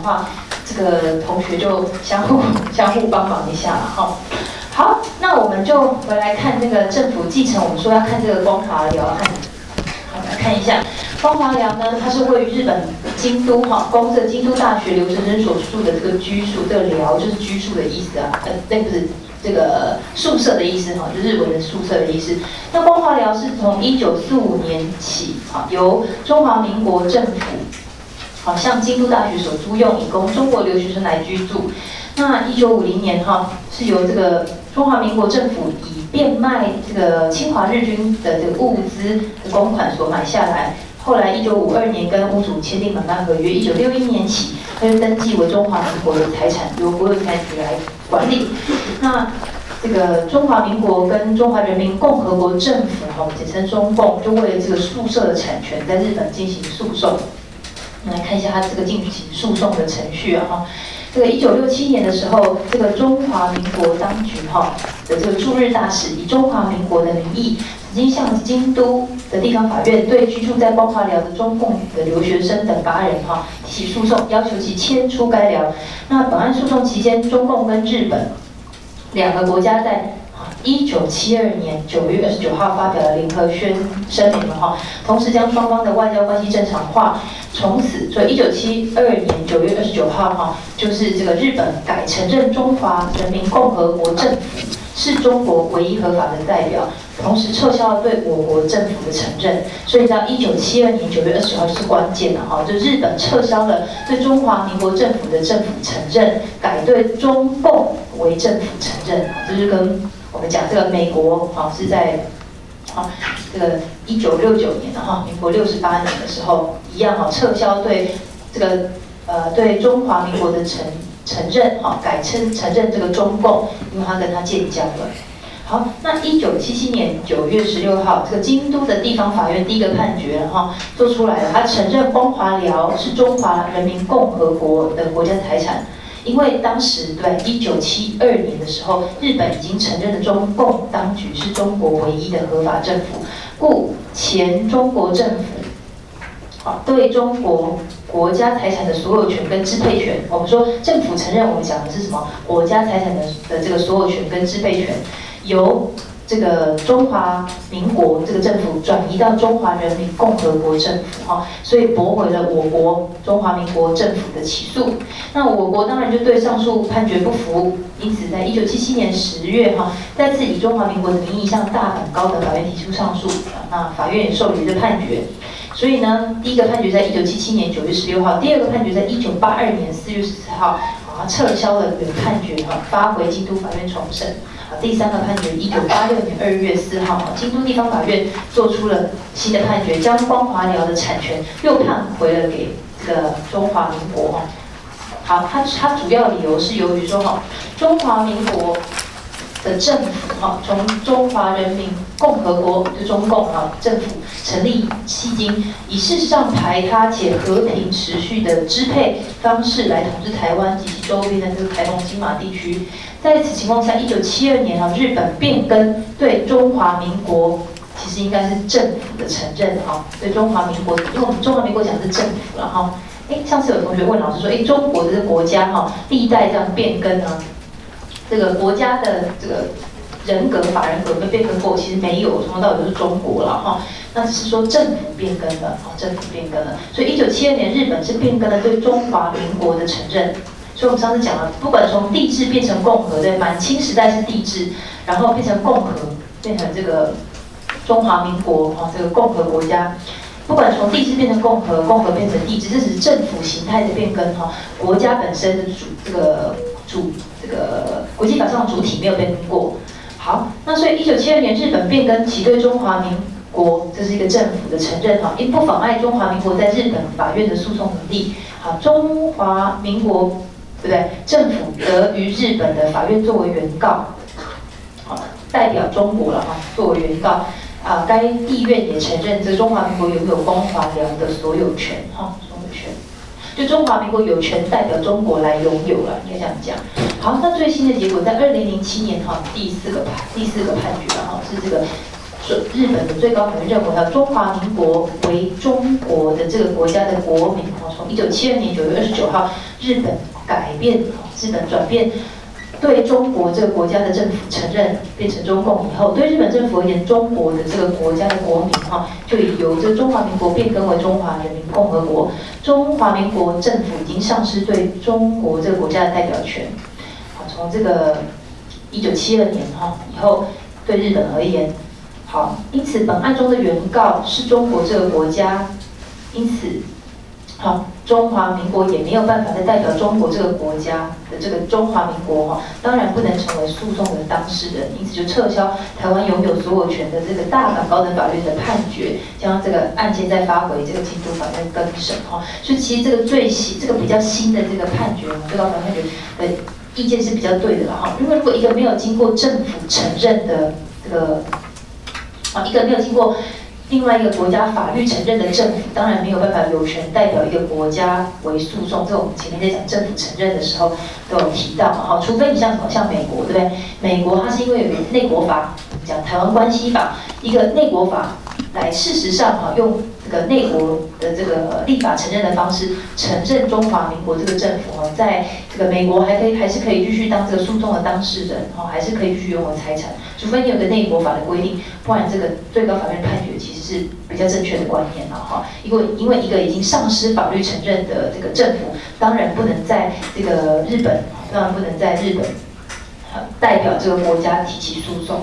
的话，这个同学就相互 相互帮忙一下了哈。好，那我们就回来看这个政府继承，我们说要看这个光华寮，案，好来看一下光华寮呢，它是位于日本京都哈，公这京都大学刘承珍所住的这个居宿，这个寮就是居宿的意思啊，呃，那不是这个宿舍的意思哈，就日文的宿舍的意思。那光华寮是从一九四五年起啊，由中华民国政府好像京都大学所租用，以供中国留学生来居住。那一九五零年哈，是由这个中华民国政府以变卖这个侵华日军的这个物资的公款所买下来。后来一九五二年跟屋主签订买卖合约，一九六一年起，它就登记为中华民国的财产，由国有财产局来管理。那这个中华民国跟中华人民共和国政府哈，简称中共，就为了这个宿舍的产权，在日本进行诉讼。我们来看一下他这个进行诉讼的程序啊哈。这个一九六七年的时候，这个中华民国当局哈的这个驻日大使以中华民国的名义，已经向京都的地方法院对居住在光华寮的中共的留学生等八人哈提起诉讼，要求其迁出该寮。那本案诉讼期间，中共跟日本两个国家在一九七二年九月二十九号发表了联合宣声明了哈，同时将双方的外交关系正常化。从此，所以一九七二年九月二十九号，哈，就是这个日本改承认中华人民共和国政府是中国唯一合法的代表，同时撤销了对我国政府的承认。所以到一九七二年九月二十号是关键的哈，就日本撤销了对中华民国政府的政府承认，改对中共为政府承认，就是跟我们讲这个美国，哈，是在。好，这个一九六九年的哈，民国六十八年的时候，一样哈，撤销对这个呃对中华民国的承承认，哈，改称承认这个中共，因为他跟他建交了。好，那一九七七年九月十六号，这个京都的地方法院第一个判决哈做出来了，他承认光华寮是中华人民共和国的国家财产。因为当时对一九七二年的时候，日本已经承认了中共当局是中国唯一的合法政府，故前中国政府，好对中国国家财产的所有权跟支配权，我们说政府承认，我们讲的是什么？国家财产的的这个所有权跟支配权，由。这个中华民国这个政府转移到中华人民共和国政府哈，所以驳回了我国中华民国政府的起诉。那我国当然就对上述判决不服，因此在一九七七年十月哈，再次以中华民国的名义向大阪高等法院提出上诉。那法院也受理这判决。所以呢，第一个判决在一九七七年九月十六号，第二个判决在一九八二年四月十四号啊，撤销了原判决哈，发回京都法院重审。第三个判决，一九八六年二月四号，京都地方法院做出了新的判决，将光华寮的产权又判回了给这个中华民国哈。好，它它主要理由是由于说哈，中华民国。的政府哈，从中华人民共和国就中共哈政府成立迄今，以事实上排他且和平持续的支配方式来统治台湾及其周边的这个台东金马地区。在此情况下，一九七二年哈，日本变更对中华民国，其实应该是政府的承认哈，对中华民国，因为我们中华民国讲是政府了哈。哎，上次有同学问老师说，哎，中国的这个国家哈，历代这样变更呢？这个国家的这个人格、法人格没变更过，其实没有，从头到尾都是中国了哈。那是说政府变更了，啊，政府变更了。所以一九七二年日本是变更了对中华民国的承认。所以我们上次讲了，不管从帝制变成共和，对，满清时代是帝制，然后变成共和，变成这个中华民国，哈，这个共和国家。不管从帝制变成共和，共和变成帝制，这只是政府形态的变更，哈，国家本身的主这个主。这个国际法上的主体没有变更过。好，那所以一九七二年日本变更其对中华民国，这是一个政府的承认哈，因不妨碍中华民国在日本法院的诉讼能力。好，中华民国对不对？政府得于日本的法院作为原告，好，代表中国了哈，作为原告啊，该地院也承认这中华民国拥有光华寮的所有权哈。就中华民国有权代表中国来拥有了，应该这样讲。好，那最新的结果在二零零七年哈，第四个判第四个判决哈，是这个说日本的最高法院认为哈，中华民国为中国的这个国家的国民哈，从一九七二年九月二十九号，日本改变，日本转变。对中国这个国家的政府承认变成中共以后，对日本政府而言，中国的这个国家的国民哈，就由这中华民国变更为中华人民共和国。中华民国政府已经丧失对中国这个国家的代表权。好，从这个一九七二年哈以后，对日本而言，好，因此本案中的原告是中国这个国家，因此。好，中华民国也没有办法再代表中国这个国家的这个中华民国哈，当然不能成为诉讼的当事人，因此就撤销台湾拥有所有权的这个大港高等法院的判决，将这个案件再发回这个京都法院更审哈。所以其实这个最新、这个比较新的这个判决，最高法院判决的意见是比较对的了哈。因为如果一个没有经过政府承认的这个啊，一个没有经过。另外一个国家法律承认的政府，当然没有办法有权代表一个国家为诉讼。这我们前面在讲政府承认的时候都有提到嘛，哈，除非你像什么像美国，对不对？美国它是因为有内国法，讲台湾关系法，一个内国法来，事实上哈用。这个内国的这个立法承认的方式，承认中华民国这个政府哈，在这个美国还可以还是可以继续当这个诉讼的当事人哈，还是可以继续拥有财产，除非你有个内国法的规定，不然这个最高法院判决其实是比较正确的观念了哈。因为因为一个已经丧失法律承认的这个政府，当然不能在这个日本，当然不能在日本代表这个国家提起诉讼。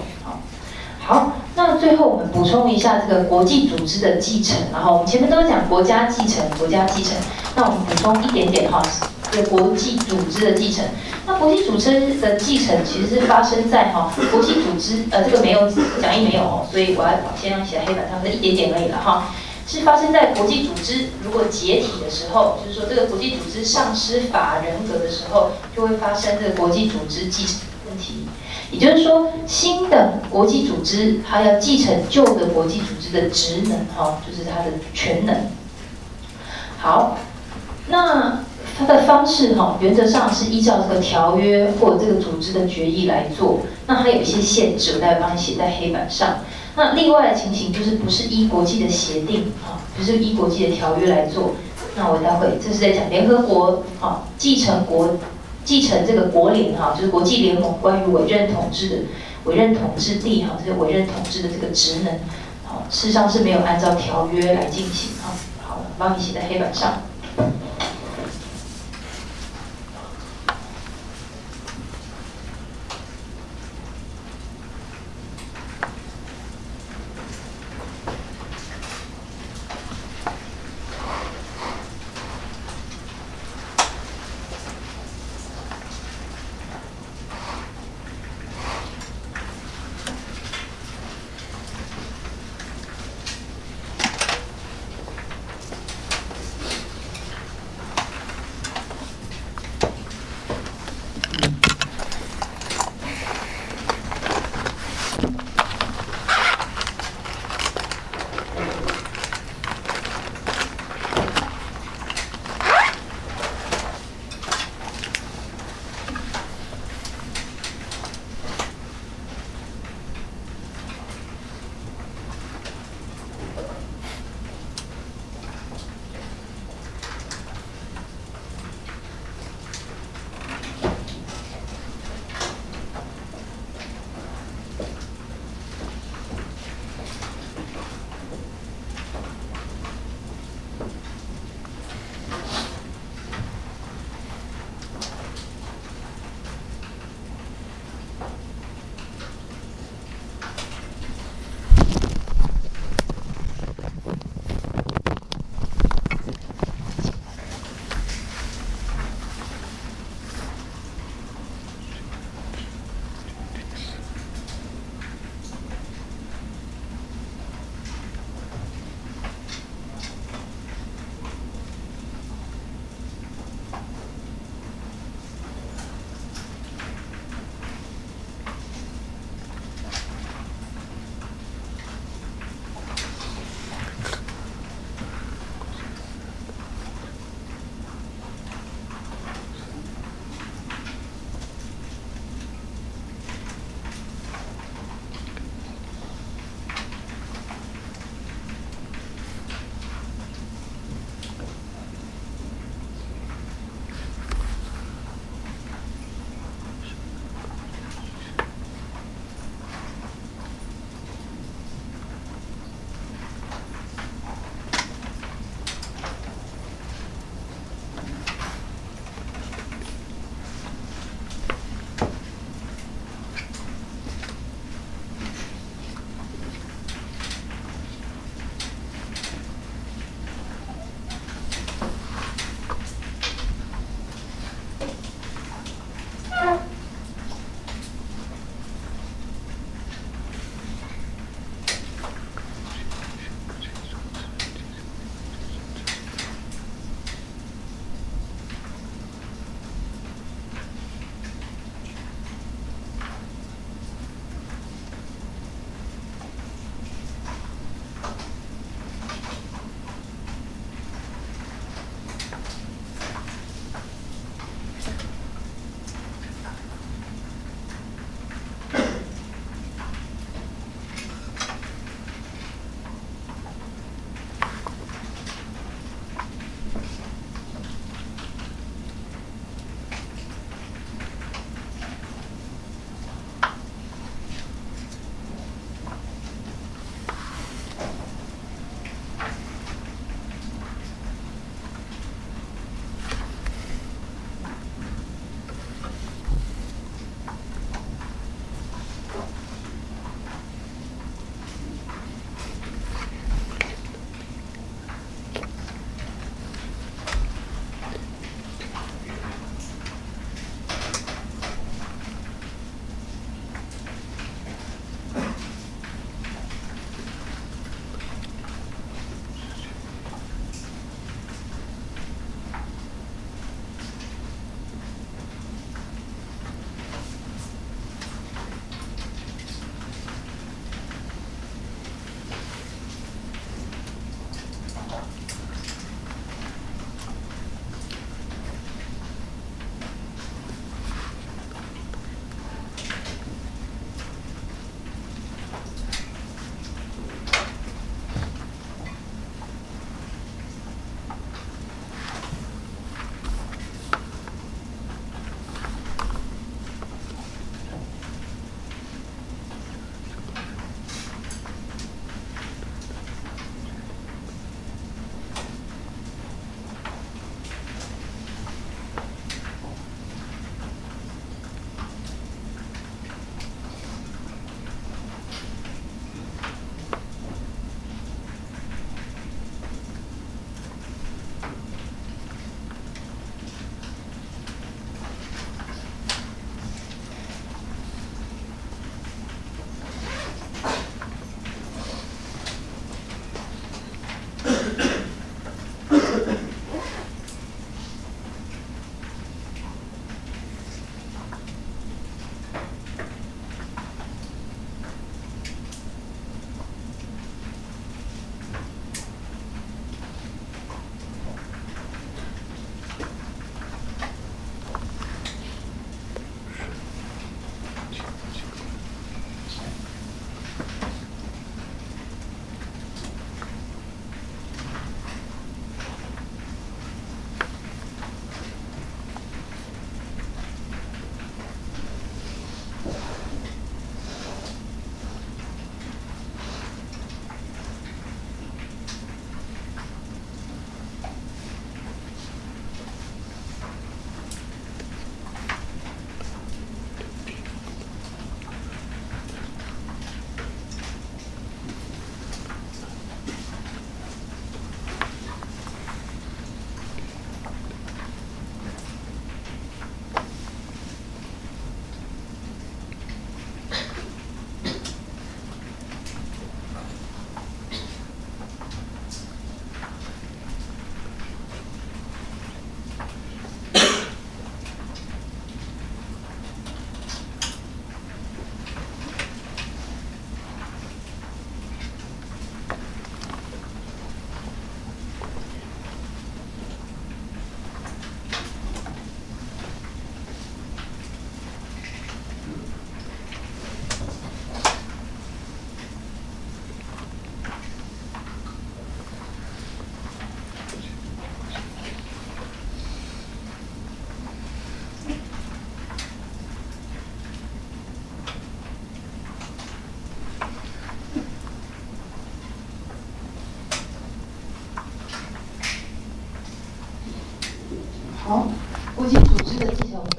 好，那最后我们补充一下这个国际组织的继承，然后我们前面都讲国家继承，国家继承，那我们补充一点点哈，这国际组织的继承。那国际组织的继承其实是发生在哈国际组织，呃，这个没有讲义没有哦，所以我要先写黑板上，是一点点而已了哈，是发生在国际组织如果解体的时候，就是说这个国际组织丧失法人格的时候，就会发生这个国际组织继承问题。也就是说，新的国际组织它要继承旧的国际组织的职能，哈，就是它的全能。好，那它的方式，哈，原则上是依照这个条约或者这个组织的决议来做。那它有一些限制，我待会帮你写在黑板上。那另外的情形就是不是依国际的协定，啊，不是依国际的条约来做。那我待会这是在讲联合国，哈，继承国。继承这个国联哈，就是国际联盟关于委任统治的委任统治地哈，这个委任统治的这个职能，好，事实上是没有按照条约来进行哈。好，帮你写在黑板上。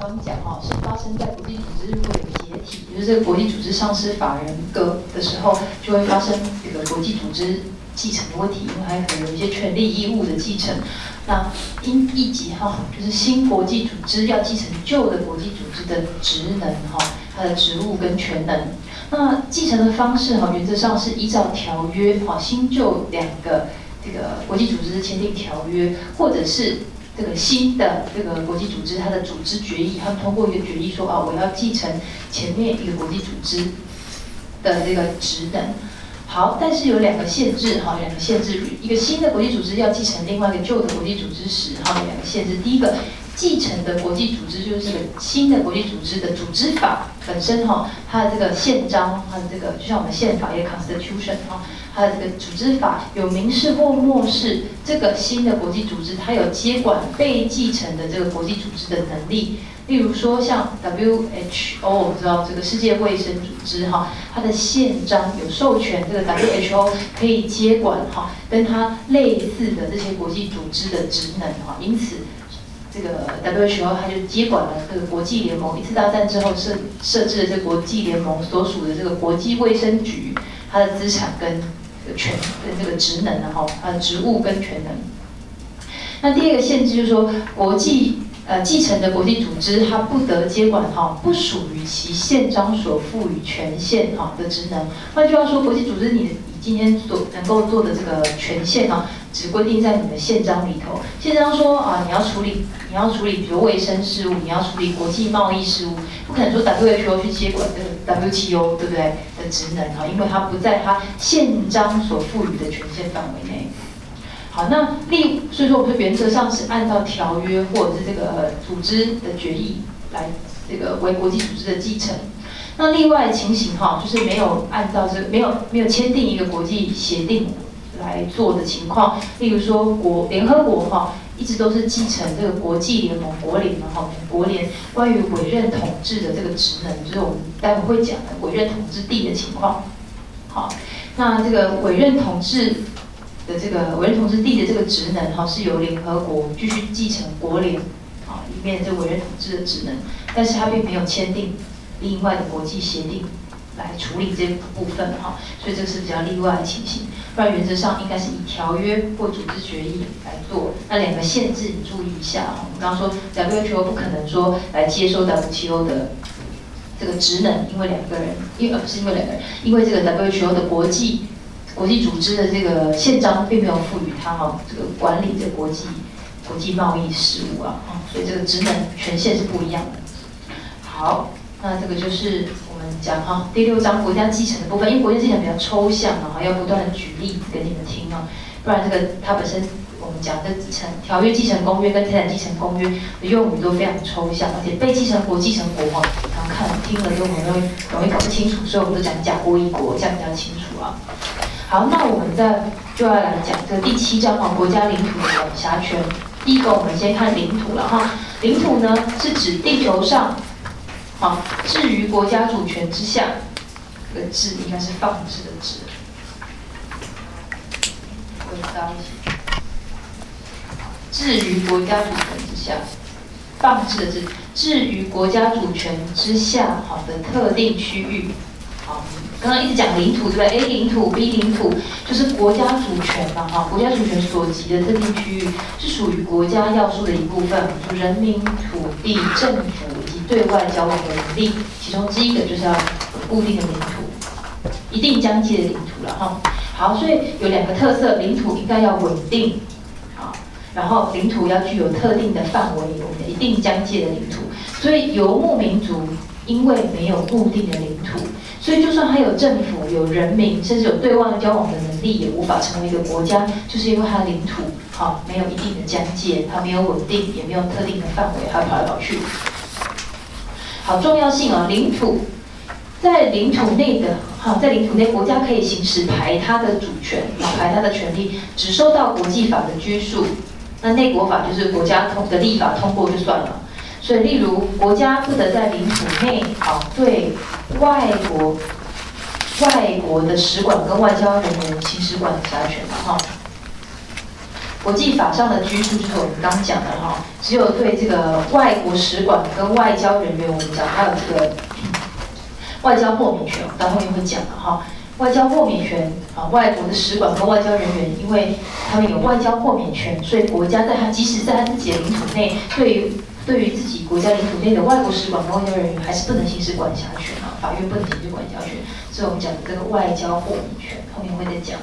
刚讲哈，是发生在国际组织如果有解体，就是这个国际组织丧失法人格的时候，就会发生这个国际组织继承的问题，因为还可能有一些权利义务的继承。那因一级哈，就是新国际组织要继承旧的国际组织的职能哈，它的职务跟权能。那继承的方式哈，原则上是依照条约哈，新旧两个这个国际组织签订条约，或者是。这个新的这个国际组织，它的组织决议，它通过一个决议说啊，我要继承前面一个国际组织的这个职能。好，但是有两个限制哈，两个限制，一个新的国际组织要继承另外一个旧的国际组织时，哈，两个限制。第一个，继承的国际组织就是这个新的国际组织的组织法本身哈，它的这个宪章，它的这个就像我们宪法一个 constitution 哈。它的这个组织法有明示或漠视这个新的国际组织，它有接管被继承的这个国际组织的能力。例如说，像 WHO，我们知道这个世界卫生组织哈，它的宪章有授权这个 WHO 可以接管哈跟它类似的这些国际组织的职能哈。因此，这个 WHO 它就接管了这个国际联盟。一次大战之后设设置了这个国际联盟所属的这个国际卫生局，它的资产跟权跟这个职能的哈，呃，职务跟权能。那第二个限制就是说，国际呃继承的国际组织，它不得接管哈不属于其宪章所赋予权限哈的职能。换句话说，国际组织你今天所能够做的这个权限呢？只规定在你的宪章里头。宪章说啊，你要处理，你要处理，比如卫生事务，你要处理国际贸易事务，不可能说 WHO 去接管这个 WTO，对不对？的职能啊，因为它不在它宪章所赋予的权限范围内。好，那例，所以说我们原则上是按照条约或者是这个组织的决议来这个为国际组织的继承。那例外情形哈，就是没有按照这没有没有签订一个国际协定。来做的情况，例如说国联合国哈，一直都是继承这个国际联盟国联嘛哈，国联关于委任统治的这个职能，就是我们待会会讲的委任统治地的情况。好，那这个委任统治的这个委任统治地的这个职能哈，是由联合国继续继承国联啊里面这委任统治的职能，但是它并没有签订另外的国际协定。来处理这部分哈，所以这是比较例外的情形。不然原则上应该是以条约或组织决议来做。那两个限制你注意一下哈。我们刚刚说 WHO 不可能说来接收 WTO 的这个职能，因为两个人，因为不是因为两个人，因为这个 WHO 的国际国际组织的这个宪章并没有赋予他哈这个管理这国际国际贸易事务啊，所以这个职能权限是不一样的。好，那这个就是我们。讲哈，第六章国家继承的部分，因为国家继承比较抽象啊，要不断的举例子给你们听啊，不然这个它本身我们讲的继承条约继承公约跟财产继承公约的用语都非常抽象，而且被继承国继承国嘛，然后看听了都很容易容易搞不清楚，所以我们都讲甲国乙国，这样比较清楚啊。好，那我们再就要来讲这个第七章哈，国家领土的管辖权。第一个，我们先看领土了哈，领土呢是指地球上。好，置于国家主权之下，这个“置”应该是放置的“置”。置于国家主权之下，放置的“置”，置于国家主权之下，好的特定区域。好，刚刚一直讲领土，对不对？A 领土、B 领土，就是国家主权嘛，哈，国家主权所及的特定区域是属于国家要素的一部分，人民、土地、政府对外交往的能力，其中之一个就是要固定的领土，一定疆界的领土了，哈。好，所以有两个特色，领土应该要稳定，好，然后领土要具有特定的范围，我们的一定疆界的领土，所以游牧民族因为没有固定的领土。所以，就算他有政府、有人民，甚至有对外交往的能力，也无法成为一个国家，就是因为他的领土，好，没有一定的疆界，它没有稳定，也没有特定的范围，它跑来跑去。好，重要性啊，领土在领土内的，好，在领土内，国家可以行使排他的主权，排他的权利，只受到国际法的拘束。那内国法就是国家通的立法通过就算了。所以，例如，国家不得在领土内，好，对外国、外国的使馆跟外交人员行使管辖权嘛，哈。国际法上的拘束就是我们刚讲的哈，只有对这个外国使馆跟外交人员，我们讲还有这个外交豁免权，到后面会讲的哈。外交豁免权啊，外国的使馆跟外交人员，因为他们有外交豁免权，所以国家在他即使在他自己的领土内，对于对于自己国家领土内的外国使馆跟外交人员，还是不能行使管辖权啊，法院不能行使管辖权。所以我们讲的这个外交豁免权，后面会再讲。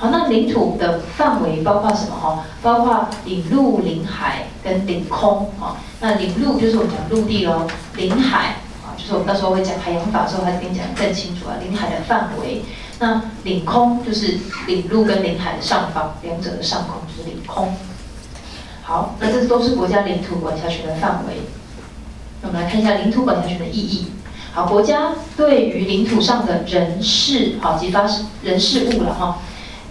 好，那领土的范围包括什么哈？包括领陆、领海跟领空啊。那领陆就是我们讲陆地喽，领海。就是我们到时候会讲海洋法的时候，他跟你讲更清楚啊，领海的范围。那领空就是领陆跟领海的上方，两者的上空就是领空。好，那这都是国家领土管辖权的范围。那我们来看一下领土管辖权的意义。好，国家对于领土上的人事，好及发生人事物了哈，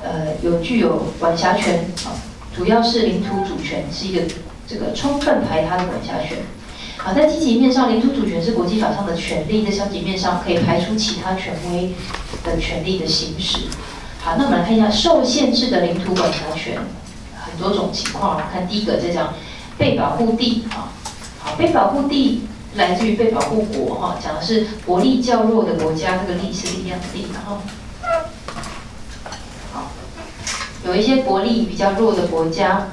呃，有具有管辖权啊，主要是领土主权是一个这个充分排他的管辖权。好，在积极面上，领土主权是国际法上的权利；在消极面上，可以排除其他权威的权利的行使。好，那我们来看一下受限制的领土管辖权，很多种情况。看第一个，在讲被保护地啊。好，被保护地来自于被保护国哈，讲的是国力较弱的国家，这个力是力量的力，然后好，有一些国力比较弱的国家。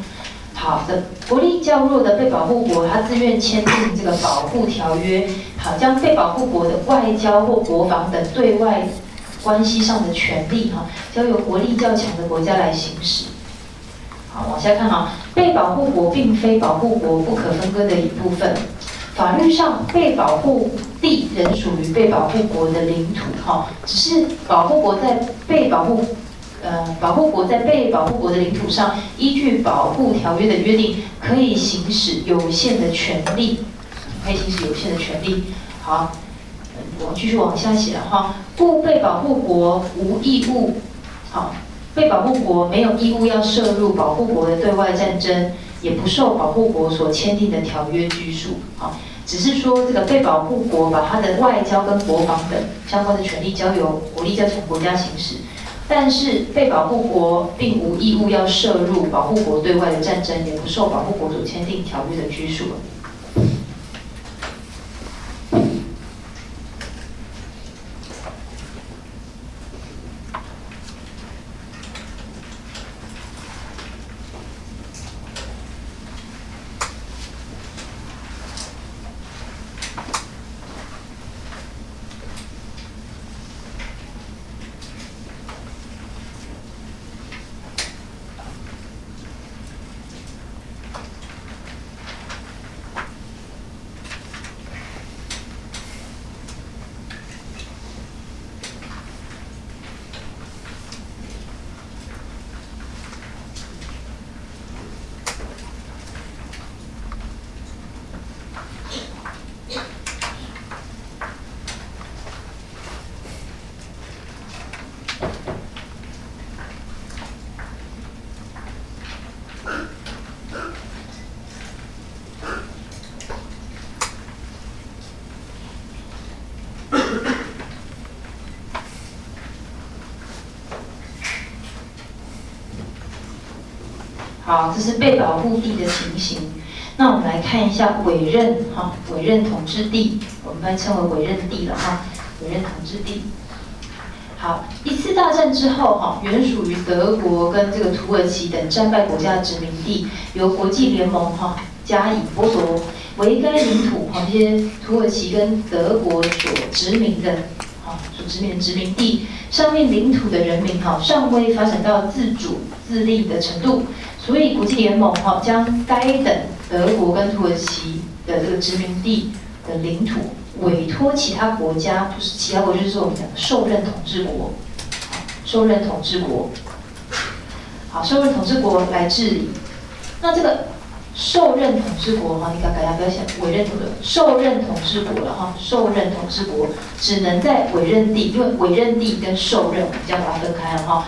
好的，国力较弱的被保护国，他自愿签订这个保护条约，好，将被保护国的外交或国防等对外关系上的权利，哈，交由国力较强的国家来行使。好，往下看哈，被保护国并非保护国不可分割的一部分，法律上被保护地仍属于被保护国的领土，哈，只是保护国在被保护。呃，保护国在被保护国的领土上，依据保护条约的约定，可以行使有限的权利，可以行使有限的权利。好，我继续往下写哈。故被保护国无义务，好，被保护国没有义务要涉入保护国的对外战争，也不受保护国所签订的条约拘束。好，只是说这个被保护国把他的外交跟国防等相关的权利交由国力较强国家行使。但是被保护国并无义务要涉入保护国对外的战争，也不受保护国所签订条约的拘束。好，这是被保护地的情形。那我们来看一下委任哈，委任统治地，我们称为委任地了哈，委任统治地。好，一次大战之后哈，原属于德国跟这个土耳其等战败国家的殖民地，由国际联盟哈加以剥夺，为该领土哈这些土耳其跟德国所殖民的哈所殖民的殖民地上面领土的人民哈尚未发展到自主自立的程度。所以国际联盟哈将该等德国跟土耳其的这个殖民地的领土委托其他国家，就是其他国就是我们讲的受任统治国，受任统治国，好，受任统治国来治理。那这个受任统治国哈，你看大家不要想委任统治受任统治国了哈，受任统治国只能在委任地，因为委任地跟受任我们将把它分开了哈。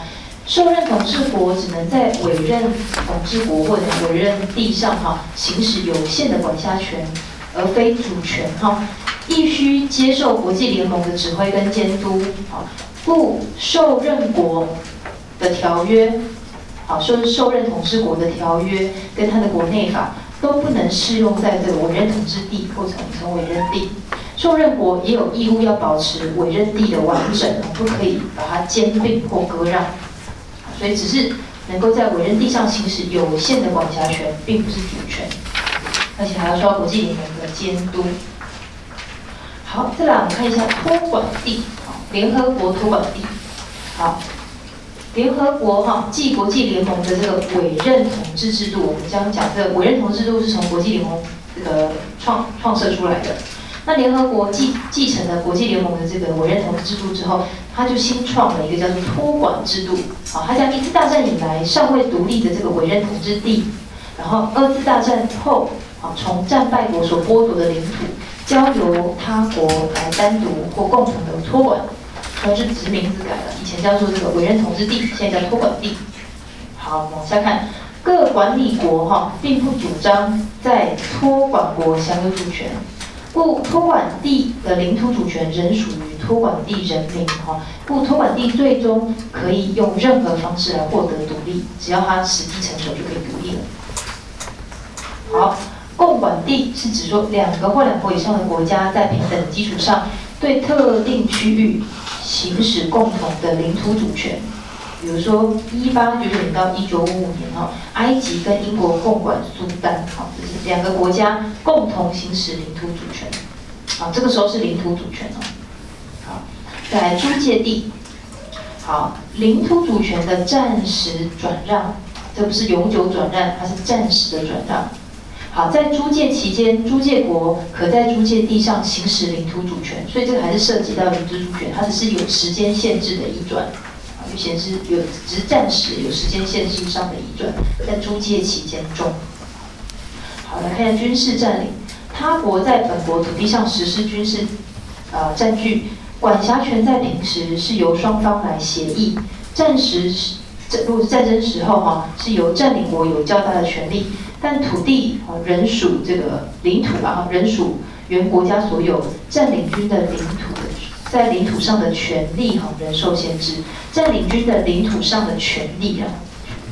受任统治国只能在委任统治国或者委任地上哈行使有限的管辖权，而非主权哈，必须接受国际联盟的指挥跟监督。好，故受任国的条约，好，受受任统治国的条约跟他的国内法都不能适用在这个委任统治地或者成委任地。受任国也有义务要保持委任地的完整，不可以把它兼并或割让。所以只是能够在委任地上行使有限的管辖权，并不是主权，而且还要受到国际联盟的监督。好，再来我们看一下托管地，联合国托管地，好，联合国哈，继国际联盟的这个委任统治制度，我们将讲这个委任统治制度是从国际联盟这个创创设出来的。那联合国继继承了国际联盟的这个委任统治制度之后，他就新创了一个叫做托管制度。好，他将一次大战以来尚未独立的这个委任统治地，然后二次大战后，啊，从战败国所剥夺的领土，交由他国来单独或共同的托管，同时殖名字改了，以前叫做这个委任统治地，现在叫托管地。好，往下看，各管理国哈，并不主张在托管国享有主权。故托管地的领土主权仍属于托管地人民哈，故托管地最终可以用任何方式来获得独立，只要它时机成熟就可以独立了。好，共管地是指说两个或两国以上的国家在平等基础上对特定区域行使共同的领土主权。比如说，一八九九年到一九五五年哈，埃及跟英国共管苏丹，好，这是两个国家共同行使领土主权，好，这个时候是领土主权哦。好，再来租借地，好，领土主权的暂时转让，这不是永久转让，它是暂时的转让。好，在租借期间，租借国可在租借地上行使领土主权，所以这个还是涉及到领土主权，它只是有时间限制的一转。就显示有只是暂时有时间限制上的移转，在租借期间中。好，来看一下军事占领，他国在本国土地上实施军事呃占据，管辖权在平时是由双方来协议，战时战如果是战争时候哈，是由占领国有较大的权利，但土地啊仍属这个领土啊，仍属原国家所有，占领军的领土。在领土上的权利哈，人受限制；占领军的领土上的权利啊，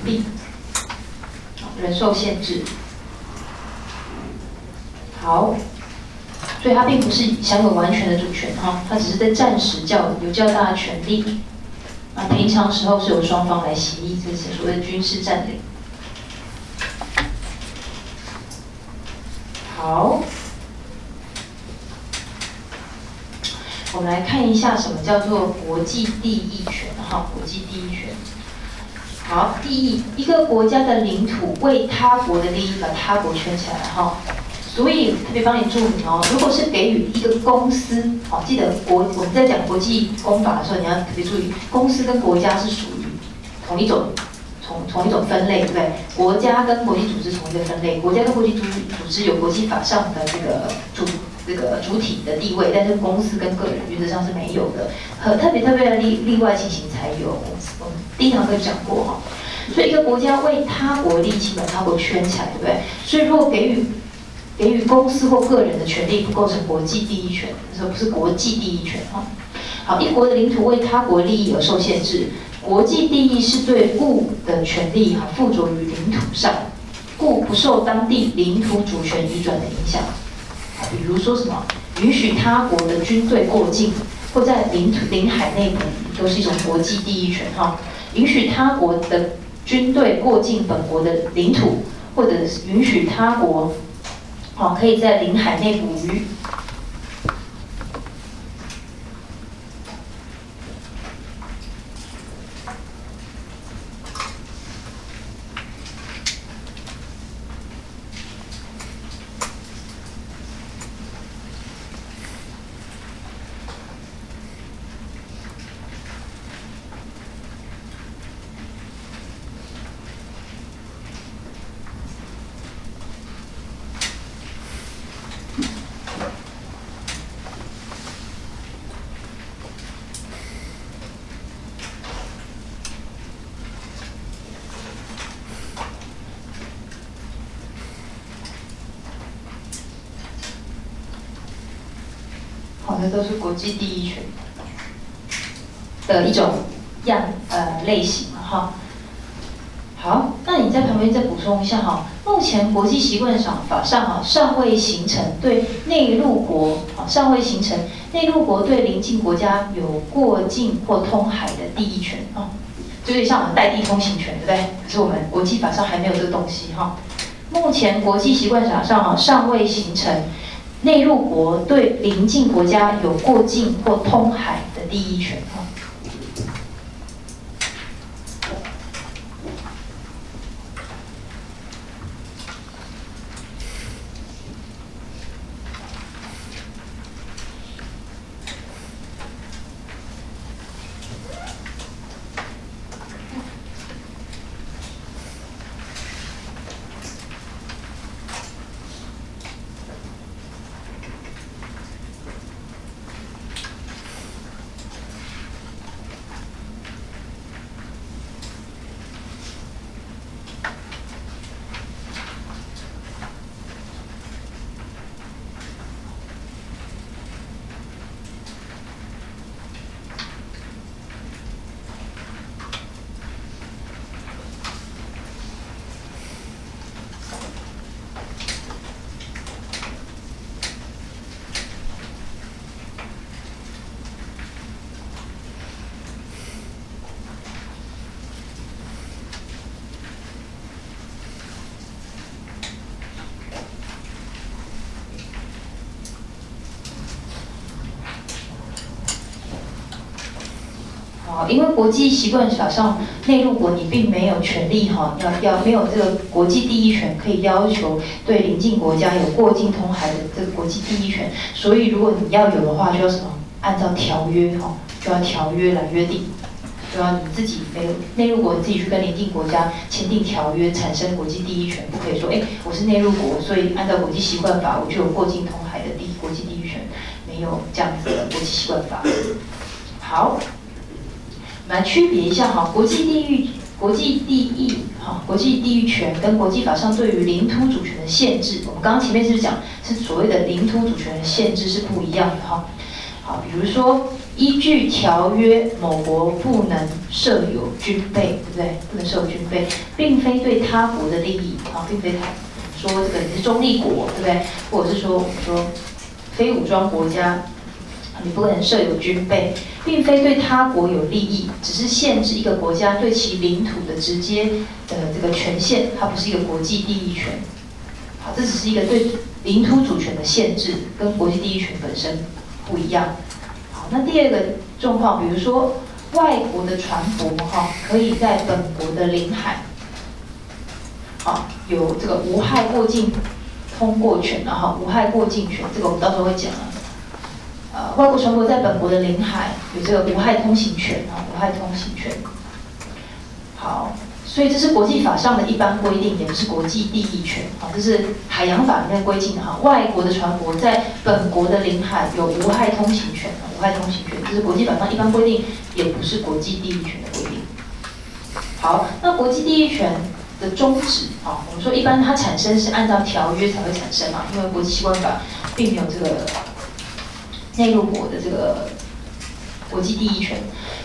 权利，人受限制。好，所以它并不是享有完全的主权哈，它只是在暂时较有较大的权利。啊，平常时候是由双方来协议，这是所谓的军事占领。好。我们来看一下什么叫做国际地役权哈，国际地役权。好，地役一个国家的领土为他国的利益把他国圈起来哈，所以特别帮你注明哦，如果是给予一个公司，好，记得国我们在讲国际公法的时候，你要特别注意，公司跟国家是属于同一种同同一种分类，对不对？国家跟国际组织同一个分类，国家跟国际组组织有国际法上的这个主。这个主体的地位，但是公司跟个人原则上是没有的，和特别特别的例例外情形才有。我们第一堂课讲过哈，所以一个国家为他国利益把他国圈起来，对不对？所以如果给予给予公司或个人的权利不构成国际第一权，这不是国际第一权哈。好，一国的领土为他国利益而受限制，国际利益是对物的权利哈附着于领土上，故不受当地领土主权移转的影响。比如说什么，允许他国的军队过境，或在领土领海内部，都是一种国际第一权哈。允许他国的军队过境本国的领土，或者允许他国，好可以在领海内捕鱼。都是国际第一权的一种样呃类型哈。好，那你在旁边再补充一下哈。目前国际习惯上法上哈，尚未形成对内陆国啊，尚未形成内陆国对邻近国家有过境或通海的第一权啊，就有点像我们带地通行权，对不对？可是我们国际法上还没有这个东西哈。目前国际习惯法上啊，尚未形成内陆国对邻近国家有过境或通海的地域权。因为国际习惯法上，内陆国你并没有权利哈，要要没有这个国际第一权，可以要求对邻近国家有过境通海的这个国际第一权。所以如果你要有的话，就要什么？按照条约哈，就要条约来约定，就要你自己没有内陆国你自己去跟邻近国家签订条约，产生国际第一权。不可以说，哎，我是内陆国，所以按照国际习惯法，我就有过境通海的第国际第一权，没有这样子的国际习惯法。好。来区别一下哈，国际地域、国际地域哈，国际地域权跟国际法上对于领土主权的限制，我们刚刚前面是不是讲是所谓的领土主权的限制是不一样的哈。好，比如说依据条约，某国不能设有军备，对不对？不能设有军备，并非对他国的利益啊，并非他说这个你是中立国，对不对？或者是说我们说非武装国家。你不能设有军备，并非对他国有利益，只是限制一个国家对其领土的直接的这个权限，它不是一个国际地域权。好，这只是一个对领土主权的限制，跟国际地域权本身不一样。好，那第二个状况，比如说外国的船舶哈，可以在本国的领海，好，有这个无害过境通过权，然后无害过境权，这个我们到时候会讲啊。呃，外国船舶在本国的领海有这个无害通行权啊，无害通行权。好，所以这是国际法上的一般规定，也不是国际地理权啊，这是海洋法里面规定的哈。外国的船舶在本国的领海有无害通行权啊，无害通行权，这是国际法上一般规定，也不是国际地理权的规定。好，那国际地理权的宗旨啊，我们说一般它产生是按照条约才会产生嘛，因为国际习惯法并没有这个。内陆国的这个国际第一权，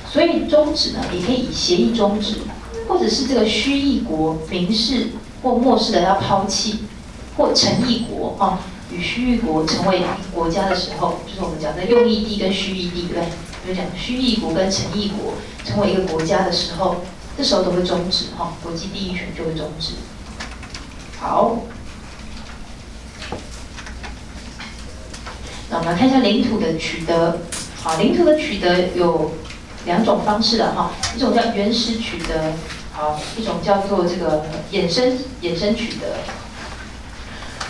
所以终止呢，也可以以协议终止，或者是这个虚议国明示或漠视的要抛弃，或诚意国啊与虚议国成为国家的时候，就是我们讲的用意地跟虚意地，对不对？就讲虚议国跟成意国成为一个国家的时候，这时候都会终止哈，国际第一权就会终止。好。那我们看一下领土的取得，好，领土的取得有两种方式的哈，一种叫原始取得，好，一种叫做这个衍生衍生取得。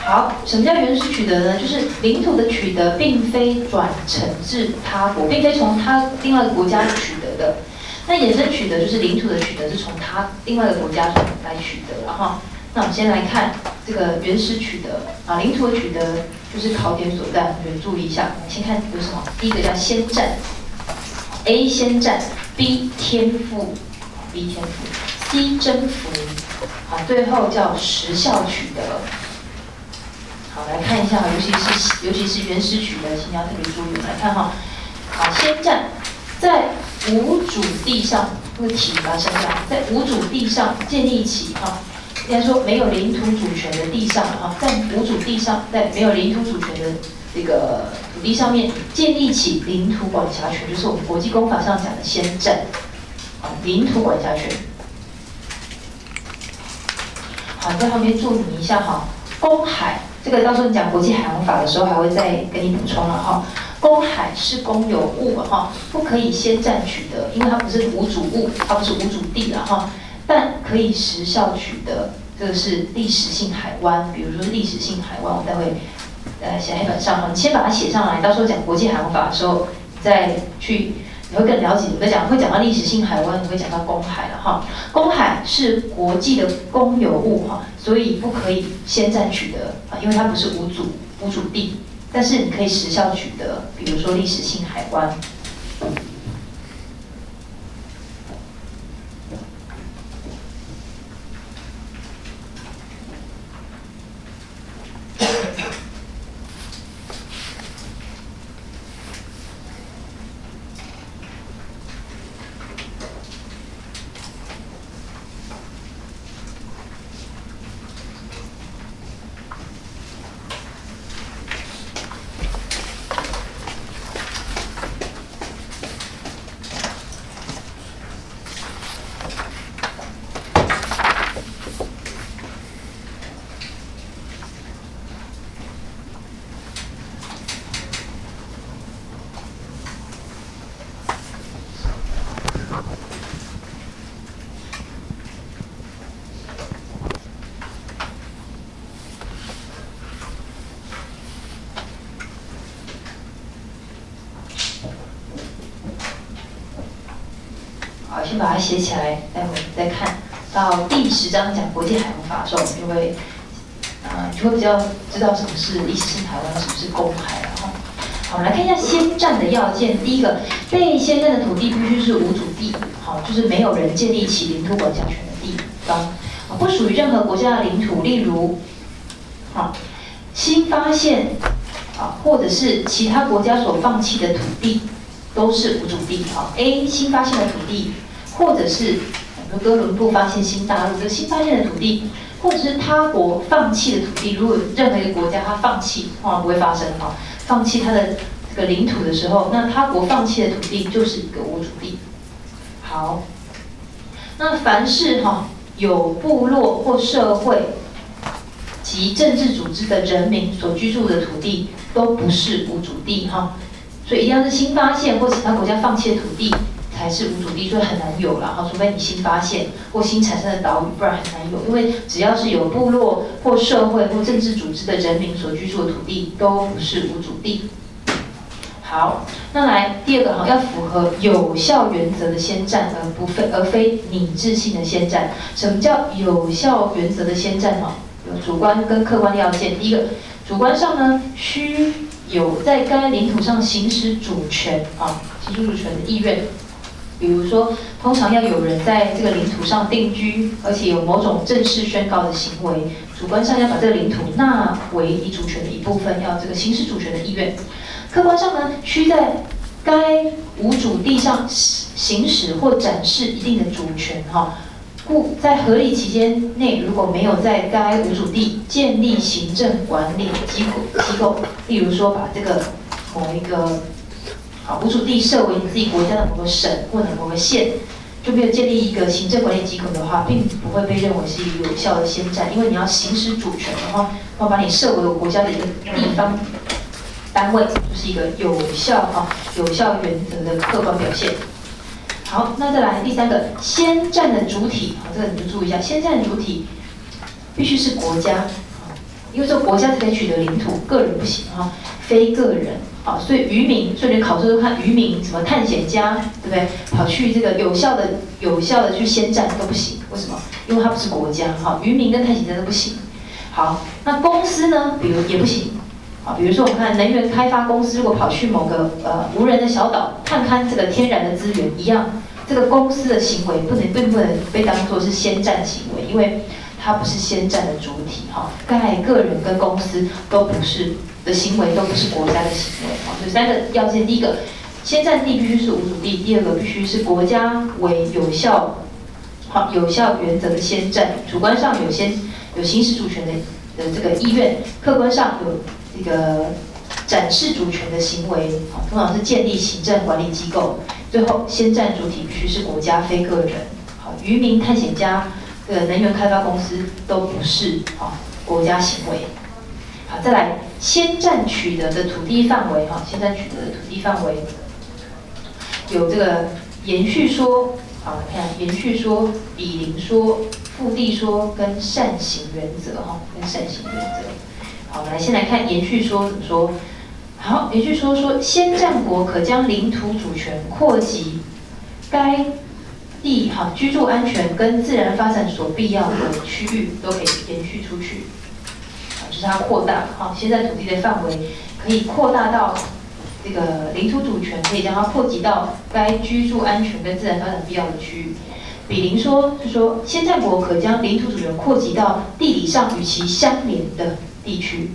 好，什么叫原始取得呢？就是领土的取得并非转承至他国，并非从他另外一个国家取得的。那衍生取得就是领土的取得是从他另外一个国家来取得，然后。那我们先来看这个原始取得啊，领土的取得就是考点所在，我们注意一下。先看有什么，第一个叫先占，A 先占，B 天赋，B 天赋，C 征服，好，最后叫时效取得。好，来看一下，尤其是尤其是原始取得，请要特别注意。来看哈，好，先占在无主地上。这个体发生下，在无主地上建立起哈，应该说没有领土主权的地上哈，在无主地上，在没有领土主权的这个土地上面建立起领土管辖权，就是我们国际公法上讲的先占，啊，领土管辖权。好，在旁边注明一下哈，公海这个到时候你讲国际海洋法的时候还会再跟你补充了哈。公海是公有物哈，不可以先占取得，因为它不是无主物，它不是无主地了哈。但可以时效取得，这个是历史性海湾，比如说历史性海湾，我待会呃写黑板上哈，你先把它写上来，到时候讲国际海洋法的时候再去。你会更了解，你们讲会讲到历史性海湾，你会讲到公海了哈。公海是国际的公有物哈，所以不可以先占取得啊，因为它不是无主无主地。但是你可以时效取得，比如说历史性海湾。先把它写起来，待会再看到第十章讲国际海洋法的时候，就会，呃，就会比较知道什么是历史性海湾，什么是公海了哈。好，我们来看一下先占的要件。第一个，被先占的土地必须是无主地，好，就是没有人建立起领土管辖权的地方，不属于任何国家的领土。例如，好，新发现，啊，或者是其他国家所放弃的土地，都是无主地。好，A 新发现的土地。或者是，我们哥伦布发现新大陆，这新发现的土地，或者是他国放弃的土地，如果任何一个国家他放弃，往往不会发生哈，放弃他的这个领土的时候，那他国放弃的土地就是一个无主地。好，那凡是哈有部落或社会及政治组织的人民所居住的土地，都不是无主地哈，所以一定要是新发现或其他国家放弃的土地。还是无主地，所以很难有了哈，除非你新发现或新产生的岛屿，不然很难有。因为只要是有部落或社会或政治组织的人民所居住的土地，都不是无主地。好，那来第二个哈，要符合有效原则的先占，而不非而非拟制性的先占。什么叫有效原则的先占哈？有主观跟客观的要件。第一个，主观上呢，需有在该领土上行使主权啊，行使主权的意愿。比如说，通常要有人在这个领土上定居，而且有某种正式宣告的行为，主观上要把这个领土纳为你主权的一部分，要这个行使主权的意愿。客观上呢，需在该无主地上行使或展示一定的主权，哈。故在合理期间内，如果没有在该无主地建立行政管理机构机构，例如说把这个某一个。无主地设为你自己国家的某个省或者某个县，就没有建立一个行政管理机构的话，并不会被认为是一个有效的先占，因为你要行使主权的话，要把你设为我国家的一个地方单位，就是一个有效哈有效原则的客观表现。好，那再来第三个，先占的主体，好，这个你就注意一下，先占的主体必须是国家，因为这个国家才可以取得领土，个人不行哈，非个人。好，所以渔民，所以你考试都看渔民什么探险家，对不对？跑去这个有效的、有效的去先占都不行，为什么？因为它不是国家，哈，渔民跟探险家都不行。好，那公司呢？比如也不行。好，比如说我们看能源开发公司，如果跑去某个呃无人的小岛探勘这个天然的资源，一样，这个公司的行为不能并不能被当做是先占行为，因为它不是先占的主体，哈。该个人跟公司都不是。的行为都不是国家的行为，好，所以三个要件，第一个先占地必须是无主地，第二个必须是国家为有效好有效原则的先占，主观上有先有行使主权的的这个意愿，客观上有这个展示主权的行为，好，通常是建立行政管理机构。最后，先占主体必须是国家，非个人。好，渔民、探险家、呃能源开发公司都不是好国家行为。好，再来，先占取得的土地范围，哈，先占取得的土地范围有这个延续说，好，看延续说、比邻说、复地说跟善行原则，哈，跟善行原则。好，来先来看延续说怎么说。好，延续说说，先占国可将领土主权扩及该地哈居住安全跟自然发展所必要的区域，都可以延续出去。它扩大哈，现在土地的范围可以扩大到这个领土主权，可以将它扩及到该居住安全跟自然发展必要的区域。比邻说是说，现在国可将领土主权扩及到地理上与其相连的地区，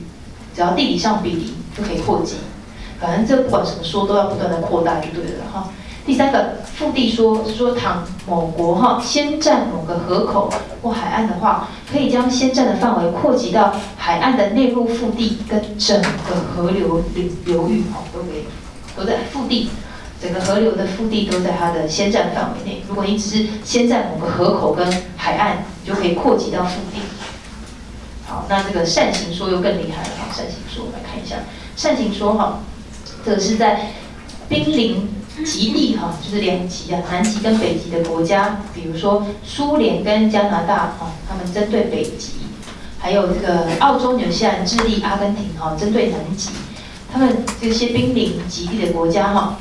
只要地理上比邻。就可以扩及，反正这不管什么说都要不断的扩大就对了哈。第三个腹地说说，倘某国哈先占某个河口或海岸的话，可以将先占的范围扩及到海岸的内陆腹地跟整个河流流流域哈，都可以都在腹地，整个河流的腹地都在它的先占范围内。如果你只是先占某个河口跟海岸，就可以扩及到腹地。好，那这个善行说又更厉害了哈，善行说我们来看一下。善行说哈，这个是在濒临极地哈，就是两极啊，南极跟北极的国家，比如说苏联跟加拿大哈，他们针对北极，还有这个澳洲、纽西兰、智利、阿根廷哈，针对南极，他们这些濒临极地的国家哈，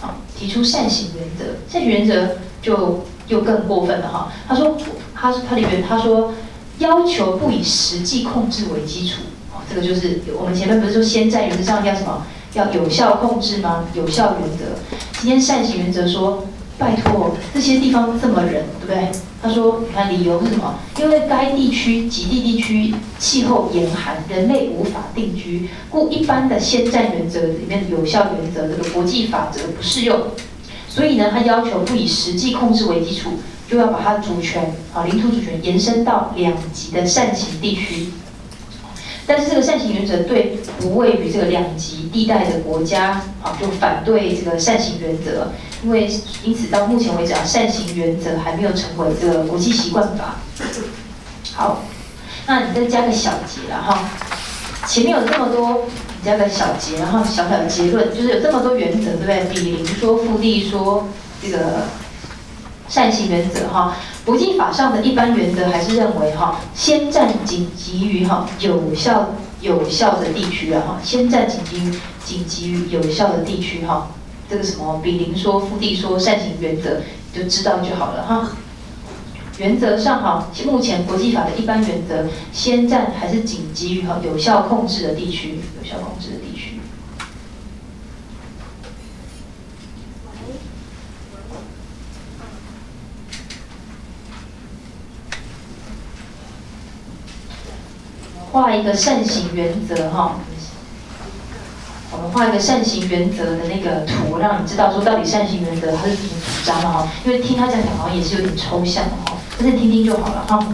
好提出善行原则，善行原则就又更过分了哈，他说他他的原他说要求不以实际控制为基础。这个就是我们前面不是说先在原则上要什么？要有效控制吗？有效原则。今天善行原则说，拜托这些地方这么冷，对不对？他说，你看理由是什么？因为该地区极地地区气候严寒，人类无法定居，故一般的先占原则里面的有效原则这个国际法则不适用。所以呢，他要求不以实际控制为基础，就要把它主权啊领土主权延伸到两极的善行地区。但是这个善行原则对不位于这个两极地带的国家，啊就反对这个善行原则，因为因此到目前为止啊，善行原则还没有成为这个国际习惯法。好，那你再加个小结了哈，前面有这么多，你加个小结，然后小小的结论，就是有这么多原则，对不对？比邻说、复地说，这个善行原则哈。国际法上的一般原则还是认为哈，先占紧急于哈有效有效的地区啊哈，先占紧急于紧急于有效的地区哈，这个什么比邻说、腹地说、善行原则就知道就好了哈。原则上哈，目前国际法的一般原则，先占还是紧急于哈有效控制的地区，有效控制的地区。画一个善行原则哈，我们画一个善行原则的那个图，让你知道说到底善行原则它是怎么主张的哈。因为听他讲讲好像也是有点抽象的哈，但是听听就好了哈。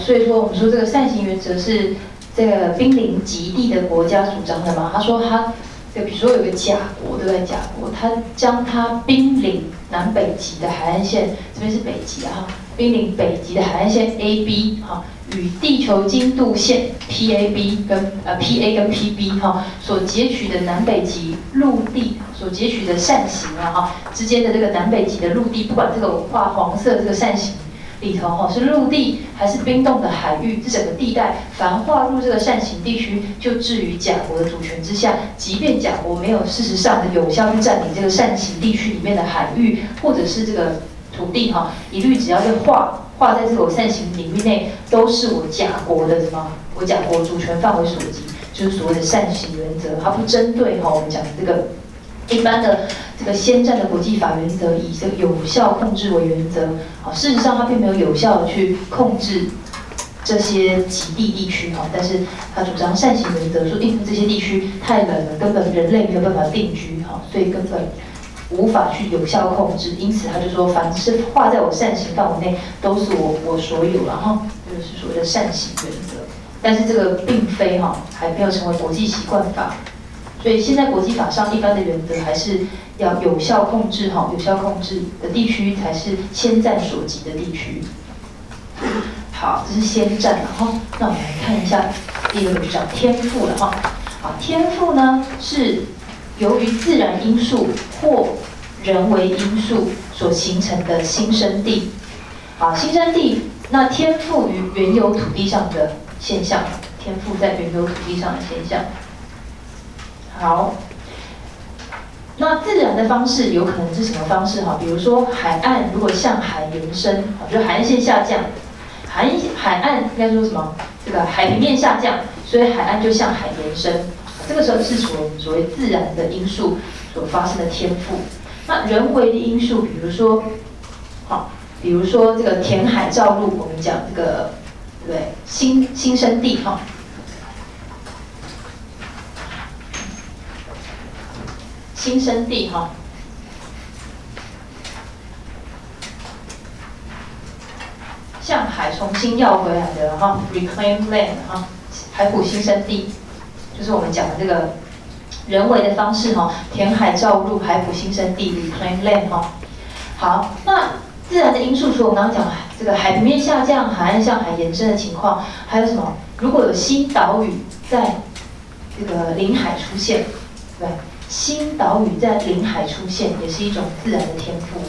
所以说我们说这个善行原则是这个濒临极地的国家主张的嘛？他说他，就比如说有个甲国，对不对？甲国他将他濒临南北极的海岸线，这边是北极啊，濒临北极的海岸线 A B 哈，与地球经度线 P A B 跟呃 P A 跟 P B 哈所截取的南北极陆地所截取的扇形啊哈之间的这个南北极的陆地，不管这个画黄色这个扇形。里头哈是陆地还是冰冻的海域，这整个地带凡划入这个扇形地区，就置于甲国的主权之下。即便甲国没有事实上的有效去占领这个扇形地区里面的海域，或者是这个土地哈，一律只要是划划在这个扇形领域内，都是我甲国的什么？我甲国主权范围所及，就是所谓的扇形原则，它不针对哈我们讲的这个。一般的这个先占的国际法原则以这个有效控制为原则，好，事实上它并没有有效的去控制这些极地地区哈，但是他主张善行原则，说因为这些地区太冷了，根本人类没有办法定居哈，所以根本无法去有效控制，因此他就说，凡是画在我善行范围内，都是我我所有然后，这个是所谓的善行原则，但是这个并非哈，还没有成为国际习惯法。所以现在国际法上一般的原则还是要有效控制哈，有效控制的地区才是先占所及的地区。好，这是先占了哈。那我们来看一下第二个就叫天赋了哈。好，天赋呢是由于自然因素或人为因素所形成的新生地。好，新生地那天赋于原有土地上的现象，天赋在原有土地上的现象。好，那自然的方式有可能是什么方式哈？比如说海岸如果向海延伸，就海岸线下降，海海岸应该说什么？这个海平面下降，所以海岸就向海延伸。这个时候是所所谓自然的因素所发生的天赋。那人为的因素，比如说，好，比如说这个填海造陆，我们讲这个对新新生地哈。新生地哈，向海重新要回来的哈，reclaim land 哈，海普新生地，就是我们讲的这个人为的方式哈，填海造陆，海普新生地 reclaim land 哈。好，那自然的因素，除了我们刚刚讲这个海平面下降、海岸向海延伸的情况，还有什么？如果有新岛屿在这个临海出现，对。新岛屿在临海出现，也是一种自然的天赋，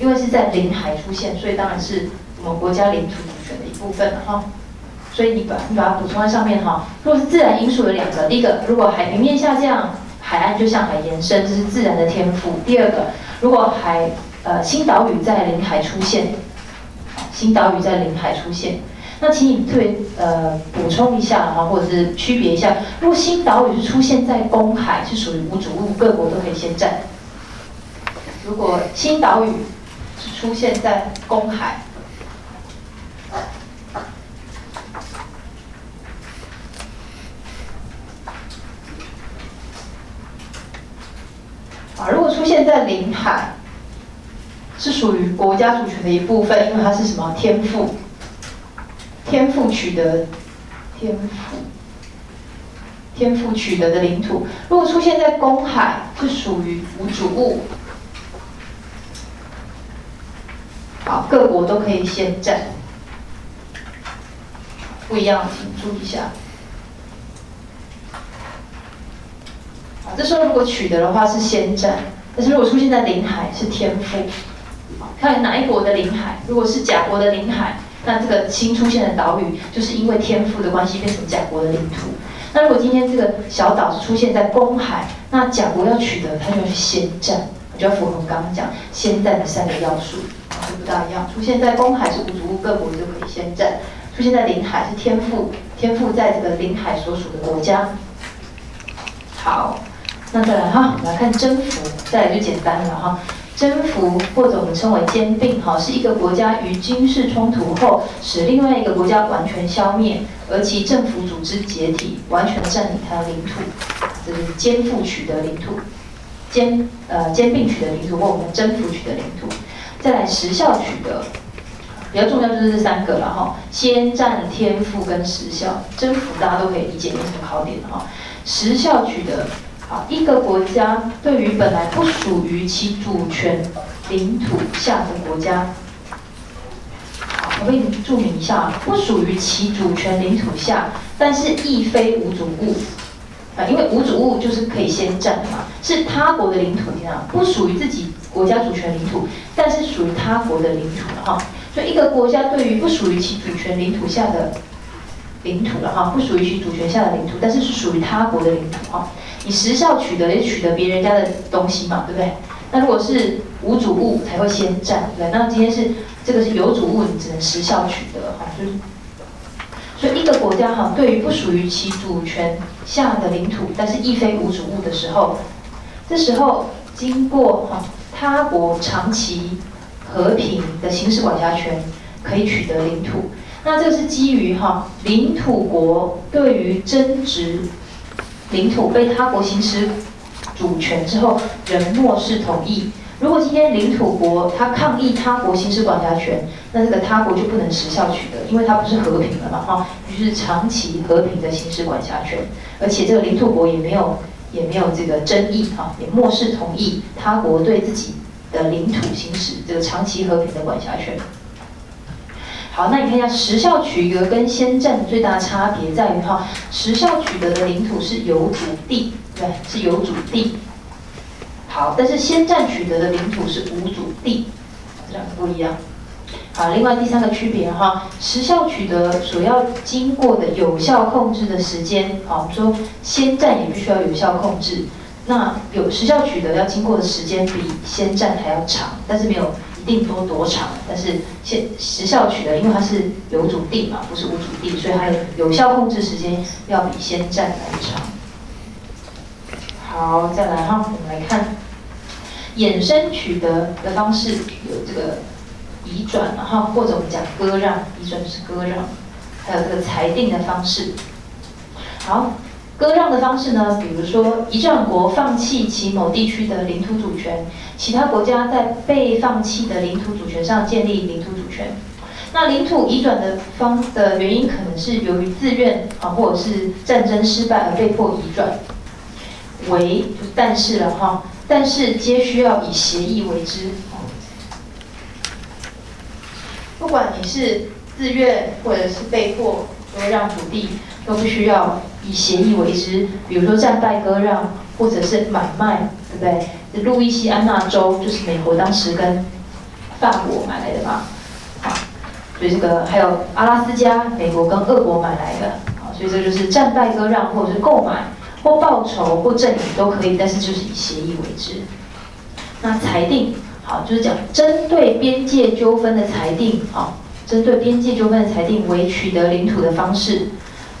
因为是在临海出现，所以当然是我们国家领土主权的一部分哈。所以你把你把它补充在上面哈。如果是自然因素有两个，第一个，如果海平面下降，海岸就向海延伸，这是自然的天赋；第二个，如果海呃新岛屿在临海出现，新岛屿在临海出现。那请你特别呃补充一下哈，或者是区别一下，如果新岛屿是出现在公海，是属于无主物，各国都可以先占；如果新岛屿是出现在公海，啊，如果出现在领海，是属于国家主权的一部分，因为它是什么天赋。天赋取得，天赋，天赋取得的领土，如果出现在公海，是属于无主物。好，各国都可以先占，不一样，请注意一下。好，这时候如果取得的话是先占，但是如果出现在领海是天赋。看哪一国的领海，如果是甲国的领海。那这个新出现的岛屿，就是因为天赋的关系变成甲国的领土。那如果今天这个小岛是出现在公海，那甲国要取得，它就要先占，就要符合我们刚刚讲先占的三个要素，就不大一样。出现在公海是无主物，各国就可以先占；出现在领海是天赋，天赋在这个领海所属的国家。好，那再来哈，我们来看征服，再来就简单了哈。征服或者我们称为兼并，哈，是一个国家于军事冲突后，使另外一个国家完全消灭，而其政府组织解体，完全占领它的领土，这是兼复取得领土，兼呃兼并取得领土或我们征服取得领土。再来时效取得，比较重要就是这三个了哈，先占天赋跟时效，征服大家都可以理解，没什么考点哈。时效取得，啊，一个国家对于本来不属于其主权领土下的国家，好，我给你注明一下，不属于其主权领土下，但是亦非无主物。啊，因为无主物就是可以先占的嘛，是他国的领土，你看，不属于自己国家主权领土，但是属于他国的领土了哈。所以一个国家对于不属于其主权领土下的领土了哈，不属于其主权下的领土，但是是属于他国的领土哈。你时效取得也取得别人家的东西嘛，对不对？那如果是无主物才会先占，对那今天是这个是有主物，你只能时效取得哈，就是。所以一个国家哈，对于不属于其主权下的领土，但是亦非无主物的时候，这时候经过哈他国长期和平的行使管辖权，可以取得领土。那这个是基于哈领土国对于争执领土被他国行使主权之后，仍漠视同意。如果今天领土国他抗议他国行使管辖权，那这个他国就不能时效取得，因为它不是和平了嘛，哈，就是长期和平的行使管辖权，而且这个领土国也没有也没有这个争议，哈，也漠视同意他国对自己的领土行使这个长期和平的管辖权。好，那你看一下时效取得跟先占最大差别在于，哈，时效取得的领土是有主地，对，是有主地。好，但是先占取得的领土是无主地，这两个不一样。好，另外第三个区别哈，时效取得所要经过的有效控制的时间，好，我们说先占也必须要有效控制，那有时效取得要经过的时间比先占还要长，但是没有定多多长，但是现时效取得，因为它是有主定嘛，不是无主地，所以它的有效控制时间要比先占来长。好，再来哈，我们来看衍生取得的方式有这个移转哈，或者我们讲割让，移转是割让，还有这个裁定的方式。好，割让的方式呢，比如说一战国放弃其某地区的领土主权，其他国家在被放弃的领土主权上建立领土主权。那领土移转的方的原因可能是由于自愿啊，或者是战争失败而被迫移转。为但是了哈，但是皆需要以协议为之。不管你是自愿或者是被迫割让土地，都不需要以协议为之。比如说战败割让，或者是买卖，对不对？路易西安那州就是美国当时跟法国买来的嘛，好，所以这个还有阿拉斯加，美国跟俄国买来的，好，所以这就是战败割让或者是购买。或报酬或赠与都可以，但是就是以协议为之。那裁定，好，就是讲针对边界纠纷的裁定，好，针对边界纠纷的裁定为取得领土的方式。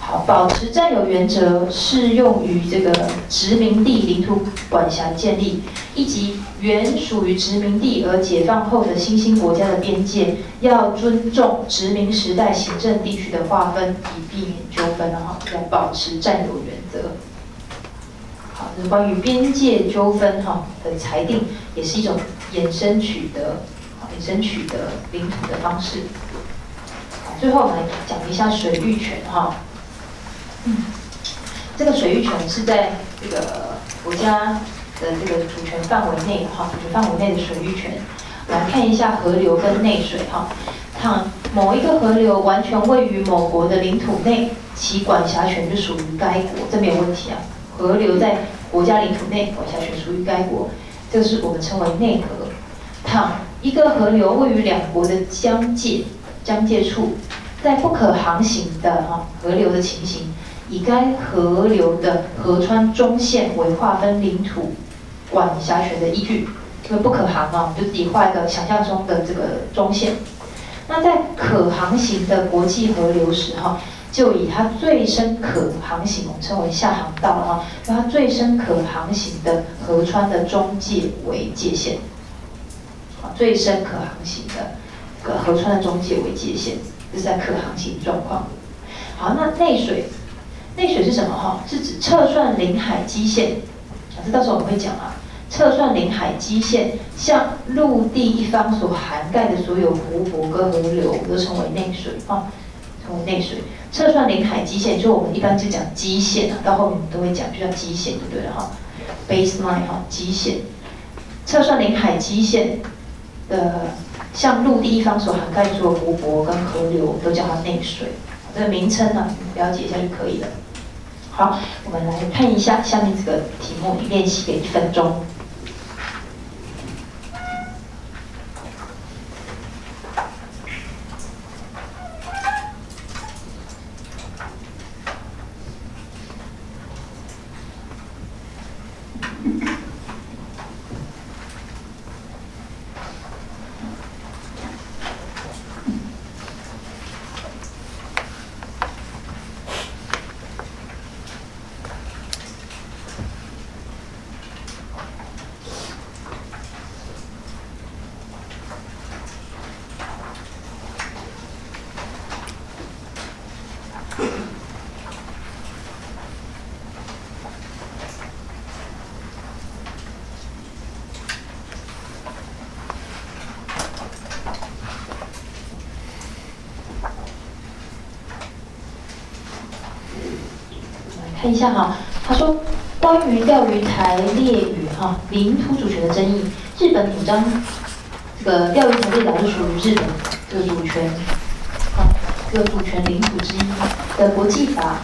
好，保持占有原则适用于这个殖民地领土管辖建立，以及原属于殖民地而解放后的新兴国家的边界，要尊重殖民时代行政地区的划分，以避免纠纷，哈，要保持占有原则。好，是关于边界纠纷哈的裁定，也是一种衍生取得，衍生取得领土的方式。好，最后我们来讲一下水域权哈。嗯，这个水域权是在这个国家的这个主权范围内哈，主权范围内的水域权。来看一下河流跟内水哈，看某一个河流完全位于某国的领土内，其管辖权就属于该国，这没有问题啊。河流在国家领土内管辖权属于该国，这个是我们称为内河。倘一个河流位于两国的疆界疆界处，在不可航行的哈河流的情形，以该河流的河川中线为划分领土管辖权的依据。因为不可航啊，就自己画一个想象中的这个中线。那在可航行的国际河流时哈。就以它最深可航行，我们称为下航道哈，用它最深可航行的河川的中界为界限，啊，最深可航行的河川的中界为界限，这是在可航行状况。好，那内水，内水是什么哈？是指测算领海基线，啊，这到时候我们会讲啊。测算领海基线，向陆地一方所涵盖的所有湖泊跟河流都称为内水啊，称为内水。测算领海基线，就我们一般就讲基线啊，到后面我们都会讲，就叫基线就对了哈，baseline 哈，基线。测算领海基线的，像陆地方所涵盖住的湖泊跟河流都叫它内水。这个名称呢，了解一下就可以了。好，我们来看一下下面这个题目，练习给一分钟。看一下哈，他说关于钓鱼台列屿哈领土主权的争议，日本主张这个钓鱼台列岛是属于日本这个主权，啊这个主权领土之一的国际法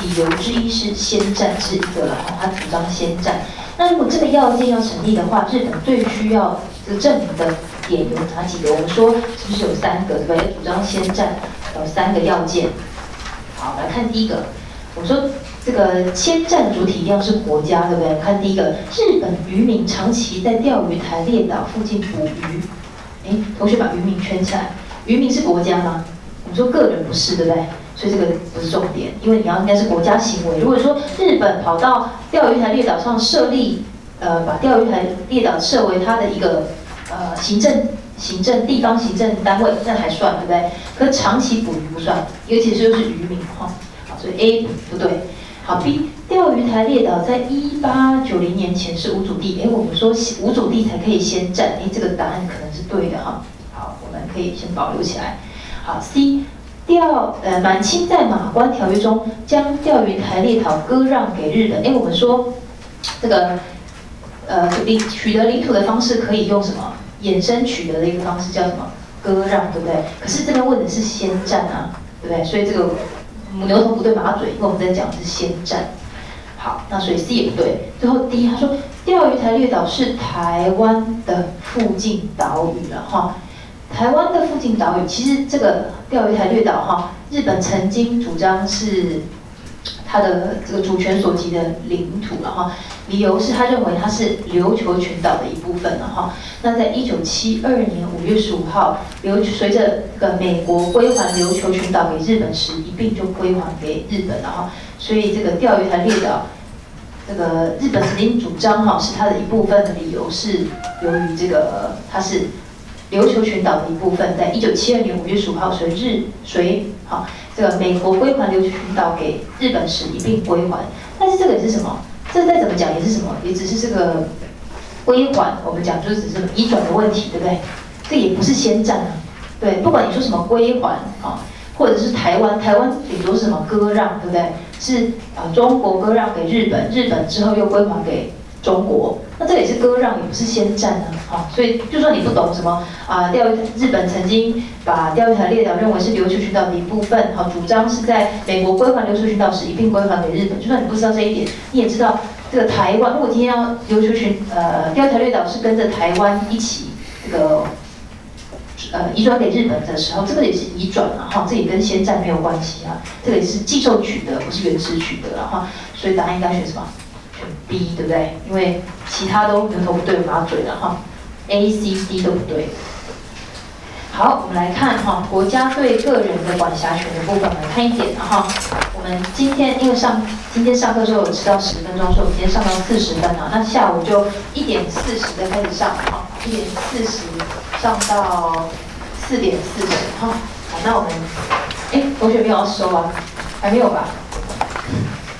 理由之一是先占之一个了哈，他主张先占。那如果这个要件要成立的话，日本最需要这个证明的点有哪几个？我们说是不是有三个对不对？主张先占有三个要件。好，来看第一个，我说。这个先占主体一定要是国家，对不对？看第一个，日本渔民长期在钓鱼台列岛附近捕鱼。哎，同学把渔民圈起来，渔民是国家吗？我们说个人不是，对不对？所以这个不是重点，因为你要应该是国家行为。如果说日本跑到钓鱼台列岛上设立，呃，把钓鱼台列岛设为它的一个呃行政行政地方行政单位，那还算，对不对？可长期捕鱼不算，尤其是又是渔民哈，所以 A 不对。好，B 钓鱼台列岛在一八九零年前是无主地，哎，我们说无主地才可以先占，哎，这个答案可能是对的哈。好，我们可以先保留起来。好，C 钓呃满清在马关条约中将钓鱼台列岛割让给日本，哎，我们说这个呃领取得领土的方式可以用什么衍生取得的一个方式叫什么割让，对不对？可是这边问的是先占啊，对不对？所以这个。牛头不对马嘴，因为我们在讲的是先战。好，那所以 C 也不对。最后 D 他说，钓鱼台列岛是台湾的附近岛屿了哈。台湾的附近岛屿，其实这个钓鱼台列岛哈，日本曾经主张是。它的这个主权所及的领土了哈，理由是他认为它是琉球群岛的一部分了哈。那在一九七二年五月十五号，琉随着这个美国归还琉球群岛给日本时，一并就归还给日本了哈。所以这个钓鱼台列岛，这个日本曾经主张哈是它的一部分的理由是由于这个它是琉球群岛的一部分，在一九七二年五月十五号随日随哈。这个美国归还琉球群岛给日本时一并归还，但是这个是什么？这再怎么讲也是什么？也只是这个归还，我们讲就是只是移转的问题，对不对？这也不是先占啊，对，不管你说什么归还啊，或者是台湾，台湾顶多是什么割让，对不对？是啊，中国割让给日本，日本之后又归还给。中国，那这也是割让，也不是先占呢，啊，所以就算你不懂什么啊，钓鱼日本曾经把钓鱼台列岛认为是琉球群岛的一部分，好，主张是在美国归还琉球群岛时一并归还给日本，就算你不知道这一点，你也知道这个台湾，如果今天要琉球群呃钓鱼台列岛是跟着台湾一起这个呃移转给日本的时候，这个也是移转了哈，这也跟先占没有关系啊，这个是寄受取得，不是原始取得了哈，所以答案应该选什么？？B 对不对？因为其他都牛头不对马嘴的哈，A、C、D 都不对。好，我们来看哈，国家对个人的管辖权的部分，来看一点哈。我们今天因为上今天上课时候有迟到十分钟，所以我们今天上到四十分啊。那下午就一点四十再开始上哈，一点四十上到四点四十哈。好，那我们哎，同学没有要收啊？还没有吧？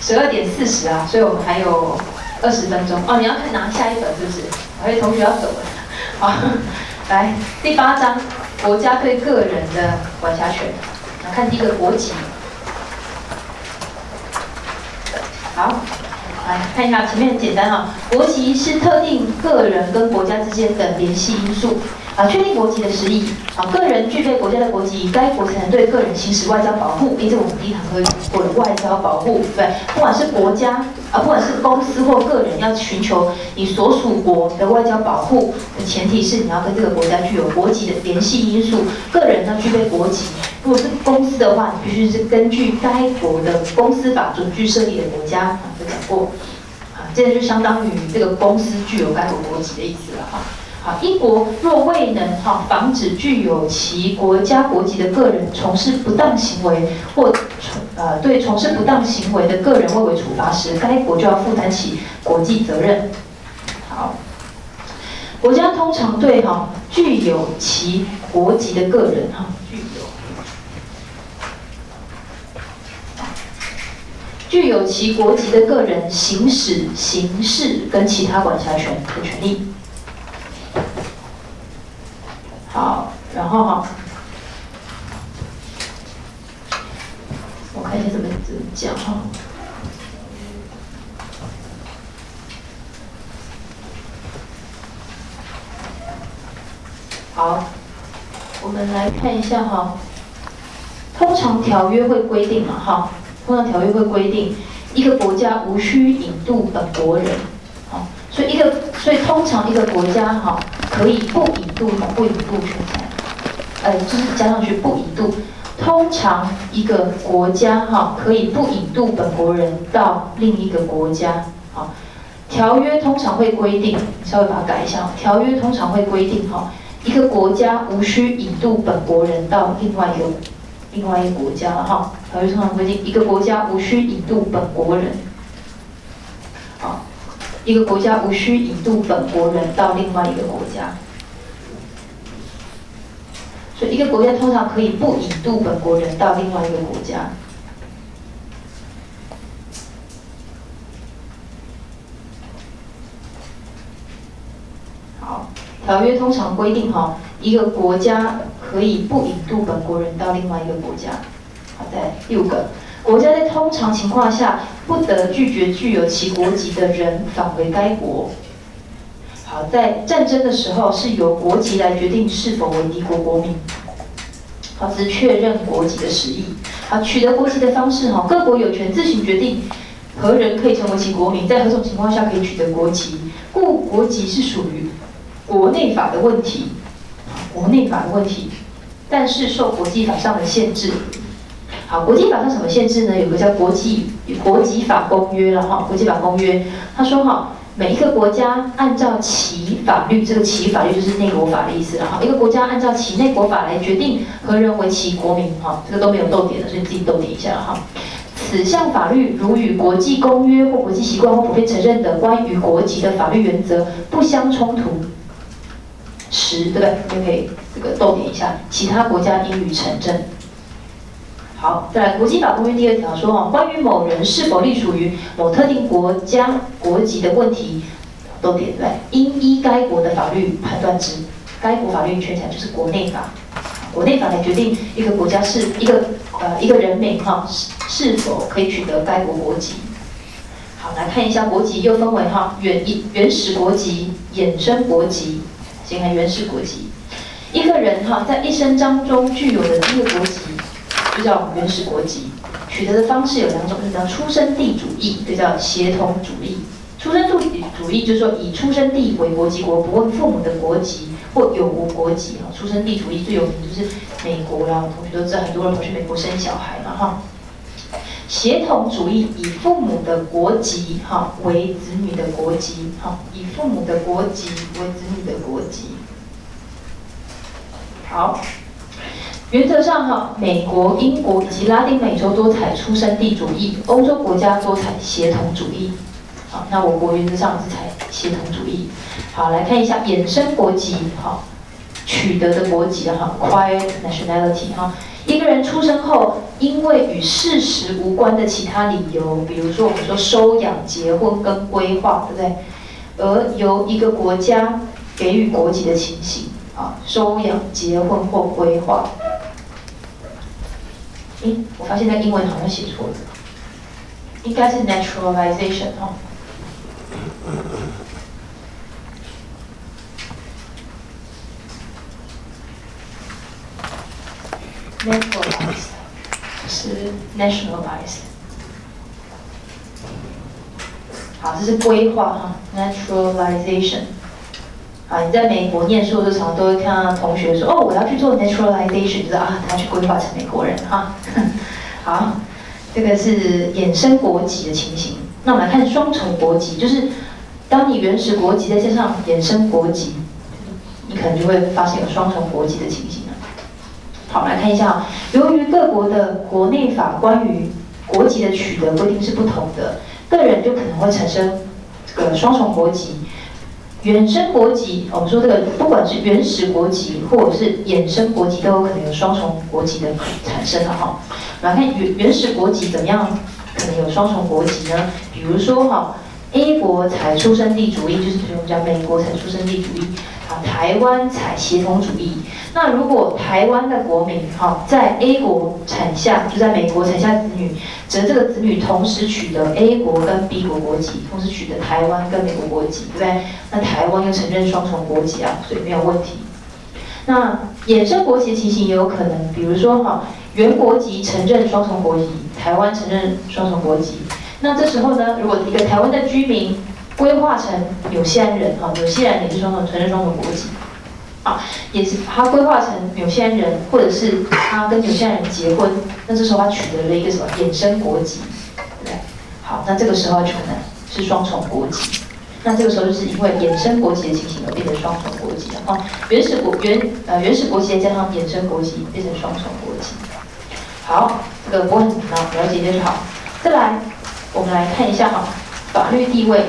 十二点四十啊，所以我们还有二十分钟哦，你要看拿下一本是不是？有同学要走了。好，来第八章，国家对个人的管辖权。来看第一个国籍。好，来看一下前面很简单啊，国籍是特定个人跟国家之间的联系因素。啊，确定国籍的实意啊，个人具备国家的国籍，该国才能对个人行使外交保护。诶，这我们第一堂课讲过的外交保护，对，不管是国家啊，不管是公司或个人，要寻求你所属国的外交保护的前提是你要跟这个国家具有国籍的联系因素。个人要具备国籍，如果是公司的话，你必须是根据该国的公司法准据设立的国家啊，都讲过。啊，这就相当于这个公司具有该国国籍的意思了哈。好，一国若未能哈防止具有其国家国籍的个人从事不当行为，或从呃对从事不当行为的个人未为处罚时，该国就要负担起国际责任。好，国家通常对哈具有其国籍的个人哈具有具有其国籍的个人行使刑事跟其他管辖权的权利。好，然后哈，我看一下怎么怎么讲哈。好，我们来看一下哈。通常条约会规定嘛哈，通常条约会规定一个国家无需引渡本国人，好，所以一个所以通常一个国家哈。可以不引渡哈，不引渡全才，呃，就是加上去不引渡。通常一个国家哈，可以不引渡本国人到另一个国家。好，条约通常会规定，稍微把它改一下。条约通常会规定哈，一个国家无需引渡本国人到另外一个另外一个国家了哈。条约通常规定，一个国家无需引渡本国人。一个国家无需引渡本国人到另外一个国家，所以一个国家通常可以不引渡本国人到另外一个国家。好，条约通常规定哈，一个国家可以不引渡本国人到另外一个国家。好，在六个。国家在通常情况下不得拒绝具有其国籍的人返回该国。好，在战争的时候是由国籍来决定是否为敌国国民。好，是确认国籍的实意。好，取得国籍的方式哈，各国有权自行决定何人可以成为其国民，在何种情况下可以取得国籍。故国籍是属于国内法的问题，国内法的问题，但是受国际法上的限制。好，国际法上什么限制呢？有个叫国际国际法公约了哈，国际法公约，他说哈，每一个国家按照其法律，这个其法律就是内国法的意思了哈，一个国家按照其内国法来决定何人为其国民哈，这个都没有逗点的，所以你自己逗点一下哈。此项法律如与国际公约或国际习惯或普遍承认的关于国籍的法律原则不相冲突时，对不对？就可以这个逗点一下，其他国家应予承认。好，在国际法公约第二条说哦，关于某人是否隶属于某特定国家国籍的问题，都点对，应依该国的法律判断之。该国法律全讲就是国内法，国内法来决定一个国家是一个呃一个人民哈是是否可以取得该国国籍。好，来看一下国籍又分为哈原一原始国籍、衍生国籍。先看原始国籍，一个人哈在一生当中具有的第一个国籍。就叫原始国籍，取得的方式有两种，叫出生地主义，这叫协同主义。出生地主义就是说以出生地为国籍国，不问父母的国籍或有无国籍啊。出生地主义最有名就是美国啦，同学都知道，很多人跑去美国生小孩嘛哈。协同主义以父母的国籍哈为子女的国籍哈，以父母的国籍为子女的国籍。好。原则上哈，美国、英国以及拉丁美洲多采出生地主义，欧洲国家多采协同主义。好，那我国原则上是采协同主义。好，来看一下衍生国籍哈，取得的国籍哈，acquired nationality 哈，一个人出生后，因为与事实无关的其他理由，比如说我们说收养、结婚跟规划，对不对？而由一个国家给予国籍的情形，啊，收养、结婚或规划。诶，我发现那英文好像写错了，应该是 naturalization 哈。naturalized 是 nationalized。好，这是规划哈，naturalization。啊，你在美国念书的时候，常常都会看到同学说：“哦，我要去做 naturalization，就是啊，他去规划成美国人哈。” 好，这个是衍生国籍的情形。那我们来看双重国籍，就是当你原始国籍再加上衍生国籍，你可能就会发现有双重国籍的情形了。好，我们来看一下，由于各国的国内法关于国籍的取得规定是不同的，个人就可能会产生这个双重国籍。原生国籍，我们说这个不管是原始国籍或者是衍生国籍，都有可能有双重国籍的产生的哈。来看原原始国籍怎么样可能有双重国籍呢？比如说哈，A 国才出生地主义，就是比如我们讲美国才出生地主义。台湾采协同主义。那如果台湾的国民哈在 A 国产下，就在美国产下子女，则这个子女同时取得 A 国跟 B 国国籍，同时取得台湾跟美国国籍，对不对？那台湾又承认双重国籍啊，所以没有问题。那衍生国籍的情形也有可能，比如说哈，原国籍承认双重国籍，台湾承认双重国籍。那这时候呢，如果一个台湾的居民，规划成纽西兰人哈，纽西兰也是双重承认双重国籍，啊，也是他规划成纽西兰人，或者是他跟纽西兰人结婚，那这时候他取得了一个什么衍生国籍，对不对？好，那这个时候就可能是双重国籍，那这个时候就是因为衍生国籍的情形而变成双重国籍了啊，原始国原呃原始国籍加上衍生国籍变成双重国籍。好，这个不会很难了解就好。再来，我们来看一下哈，法律地位。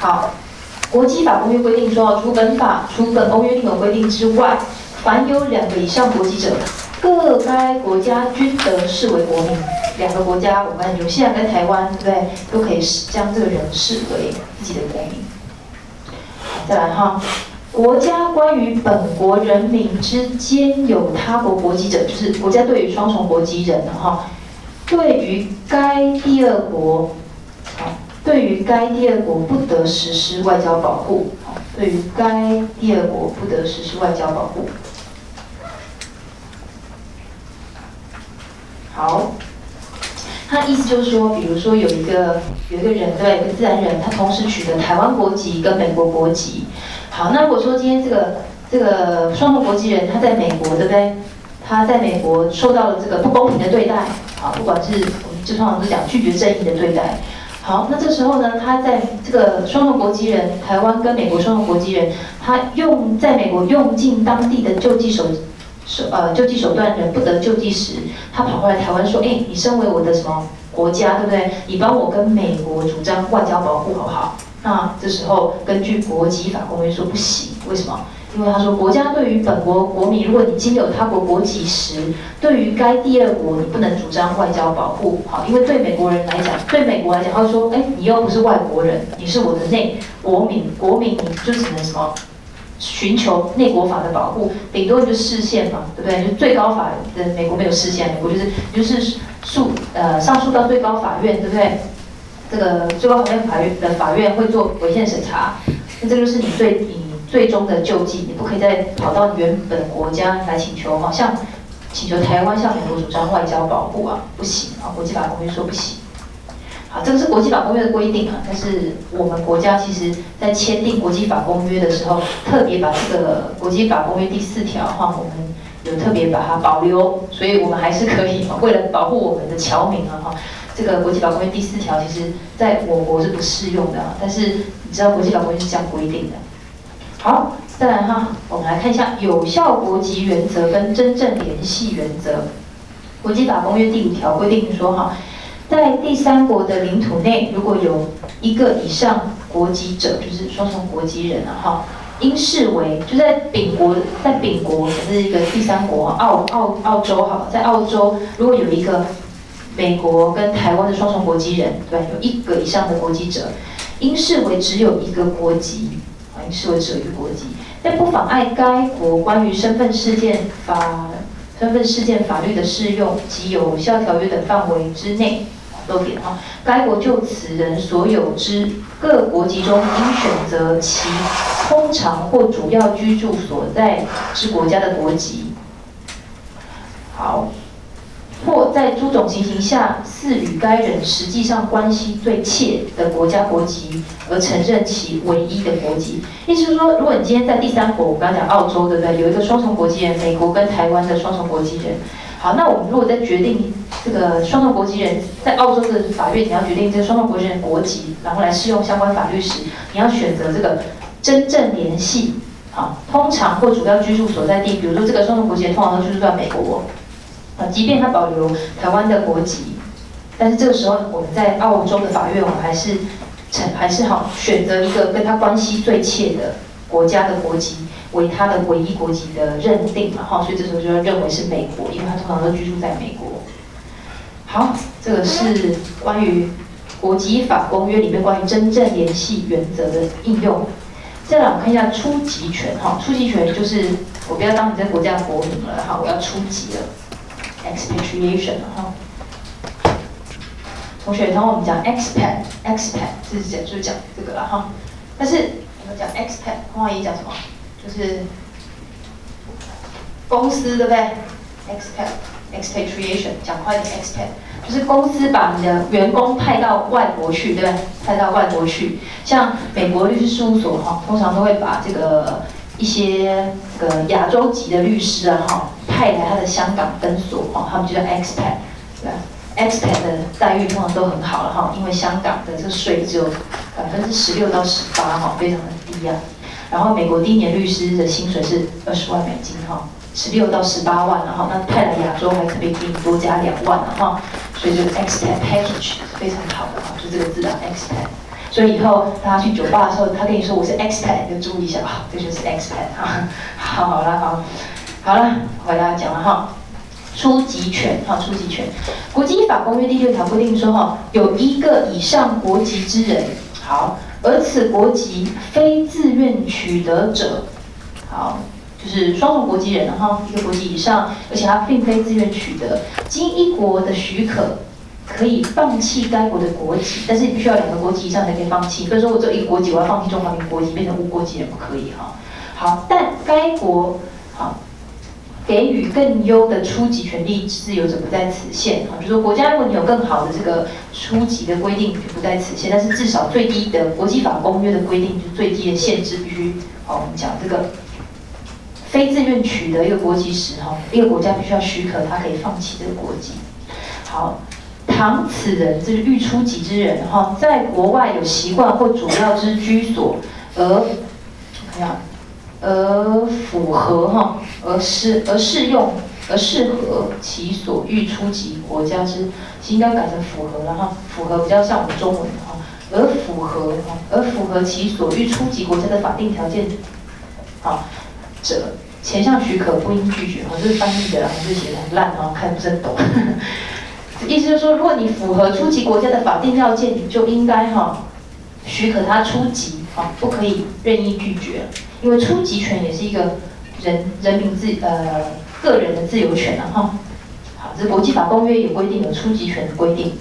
好，国际法公约规定说，除本法、除本公约另有规定之外，凡有两个以上国籍者，各该国家均得视为国民。两个国家，我们纽西兰跟台湾，对不对？都可以将这个人视为自己的国民。再来哈，国家关于本国人民之间有他国国籍者，就是国家对于双重国籍人的哈，对于该第二国。对于该第二国不得实施外交保护，对于该第二国不得实施外交保护。好，他意思就是说，比如说有一个有一个人，对，一个自然人，他同时取得台湾国籍跟美国国籍。好，那如果说今天这个这个双重国籍人他在美国，对不对？他在美国受到了这个不公平的对待，啊，不管是我们就通常都讲拒绝正义的对待。好，那这时候呢，他在这个双重国籍人，台湾跟美国双重国籍人，他用在美国用尽当地的救济手手呃救济手段，人不得救济时，他跑过来台湾说，哎，你身为我的什么国家，对不对？你帮我跟美国主张外交保护好不好？那这时候根据国籍法公约说不行，为什么？因为他说，国家对于本国国民，如果你经有他国国籍时，对于该第二国，你不能主张外交保护。好，因为对美国人来讲，对美国来讲，他说，哎，你又不是外国人，你是我的内国民，国民你就只能什么，寻求内国法的保护，顶多就是视线嘛，对不对？就最高法的美国没有视线，美国就是就是诉呃上诉到最高法院，对不对？这个最高法院法院的法院会做违宪审查，那这就是你对你。最终的救济，你不可以再跑到原本国家来请求，好像请求台湾向美国主张外交保护啊，不行啊，国际法公约说不行。好，这个是国际法公约的规定啊，但是我们国家其实在签订国际法公约的时候，特别把这个国际法公约第四条哈，我们有特别把它保留，所以我们还是可以为了保护我们的侨民啊哈，这个国际法公约第四条其实在我国是不适用的啊，但是你知道国际法公约是这样规定的。好，再来哈，我们来看一下有效国籍原则跟真正联系原则。国际法公约第五条规定说哈，在第三国的领土内，如果有一个以上国籍者，就是双重国籍人啊哈，应视为就在丙国，在丙国是一个第三国，澳澳澳洲哈，在澳洲如果有一个美国跟台湾的双重国籍人，对，有一个以上的国籍者，应视为只有一个国籍，应视为只有一个国籍，但不妨碍该国关于身份事件法、身份事件法律的适用及有效条约的范围之内。漏点哈，该国就此人所有之各国籍中，应选择其通常或主要居住所在之国家的国籍。好，或在诸种情形下，似与该人实际上关系最切的国家国籍，而承认其唯一的国籍。意思是说，如果你今天在第三国，我刚刚讲澳洲，对不对？有一个双重国籍人，美国跟台湾的双重国籍人。好，那我们如果在决定这个双重国籍人在澳洲的法院，你要决定这个双重国籍人国籍，然后来适用相关法律时，你要选择这个真正联系，好，通常或主要居住所在地，比如说这个双重国籍人通常都居住在美国，啊，即便他保留台湾的国籍，但是这个时候我们在澳洲的法院，我们还是成还是好选择一个跟他关系最切的国家的国籍。为他的唯一国籍的认定嘛，哈，所以这时候就要认为是美国，因为他通常都居住在美国。好，这个是关于国籍法公约里面关于真正联系原则的应用。再来我们看一下初级权，哈，初级权就是我不要当你这国家的国民了，哈，我要出籍了，expatriation，哈。同学，然后我们讲 expat，expat 是讲就讲这个了，哈。但是我们讲 expat，通常也讲什么？就是公司对不对？expat，expatriation，讲快点，expat，就是公司把你的员工派到外国去，对不对？派到外国去，像美国律师事务所哈，通常都会把这个一些这个亚洲籍的律师啊哈，派来他的香港分所哈，他们就叫 expat，对吧？expat 的待遇通常都很好了哈，因为香港的这个税只有百分之十六到十八哈，非常的低啊。然后美国第一年律师的薪水是二十万美金哈，十六到十八万，然后那派来亚洲还特别给你多加两万了哈，所以这个 expat package 是非常好的哈，就这个字啊 expat，所以以后大家去酒吧的时候，他跟你说我是 expat，就注意一下啊，这就是 expat 哈，好了好，好了，我给大家讲了哈，初级权哈，初级权，国际法公约第六条规定说哈，有一个以上国籍之人，好。而此国籍非自愿取得者，好，就是双重国籍人哈，一个国籍以上，而且他并非自愿取得，经一国的许可，可以放弃该国的国籍，但是你必须要两个国籍以上才可以放弃。比如说我只有一个国籍，我要放弃中华民国籍，变成无国籍也不可以哈。好，但该国好。给予更优的初级权利自由者不在此限啊，就说国家如果你有更好的这个初级的规定就不在此限，但是至少最低的国际法公约的规定就最低的限制必须，好，我们讲这个非自愿取得一个国籍时哈，一个国家必须要许可他可以放弃这个国籍。好，倘此人这是欲初级之人哈，在国外有习惯或主要之居所，而看下。而符合哈，而适而适用而适合其所欲出籍国家之，应该改成符合了哈，符合比较像我们中文的哈，而符合哈，而符合其所欲出籍国家的法定条件，好者，前项许可不应拒绝哈，这是翻译的，然后就写的很烂哈，看不是很懂，意思就是说，如果你符合出级国家的法定要件，你就应该哈许可他出籍。啊，不可以任意拒绝，因为初级权也是一个人人民自呃个人的自由权了哈。好，这国际法公约有规定有初级权的规定。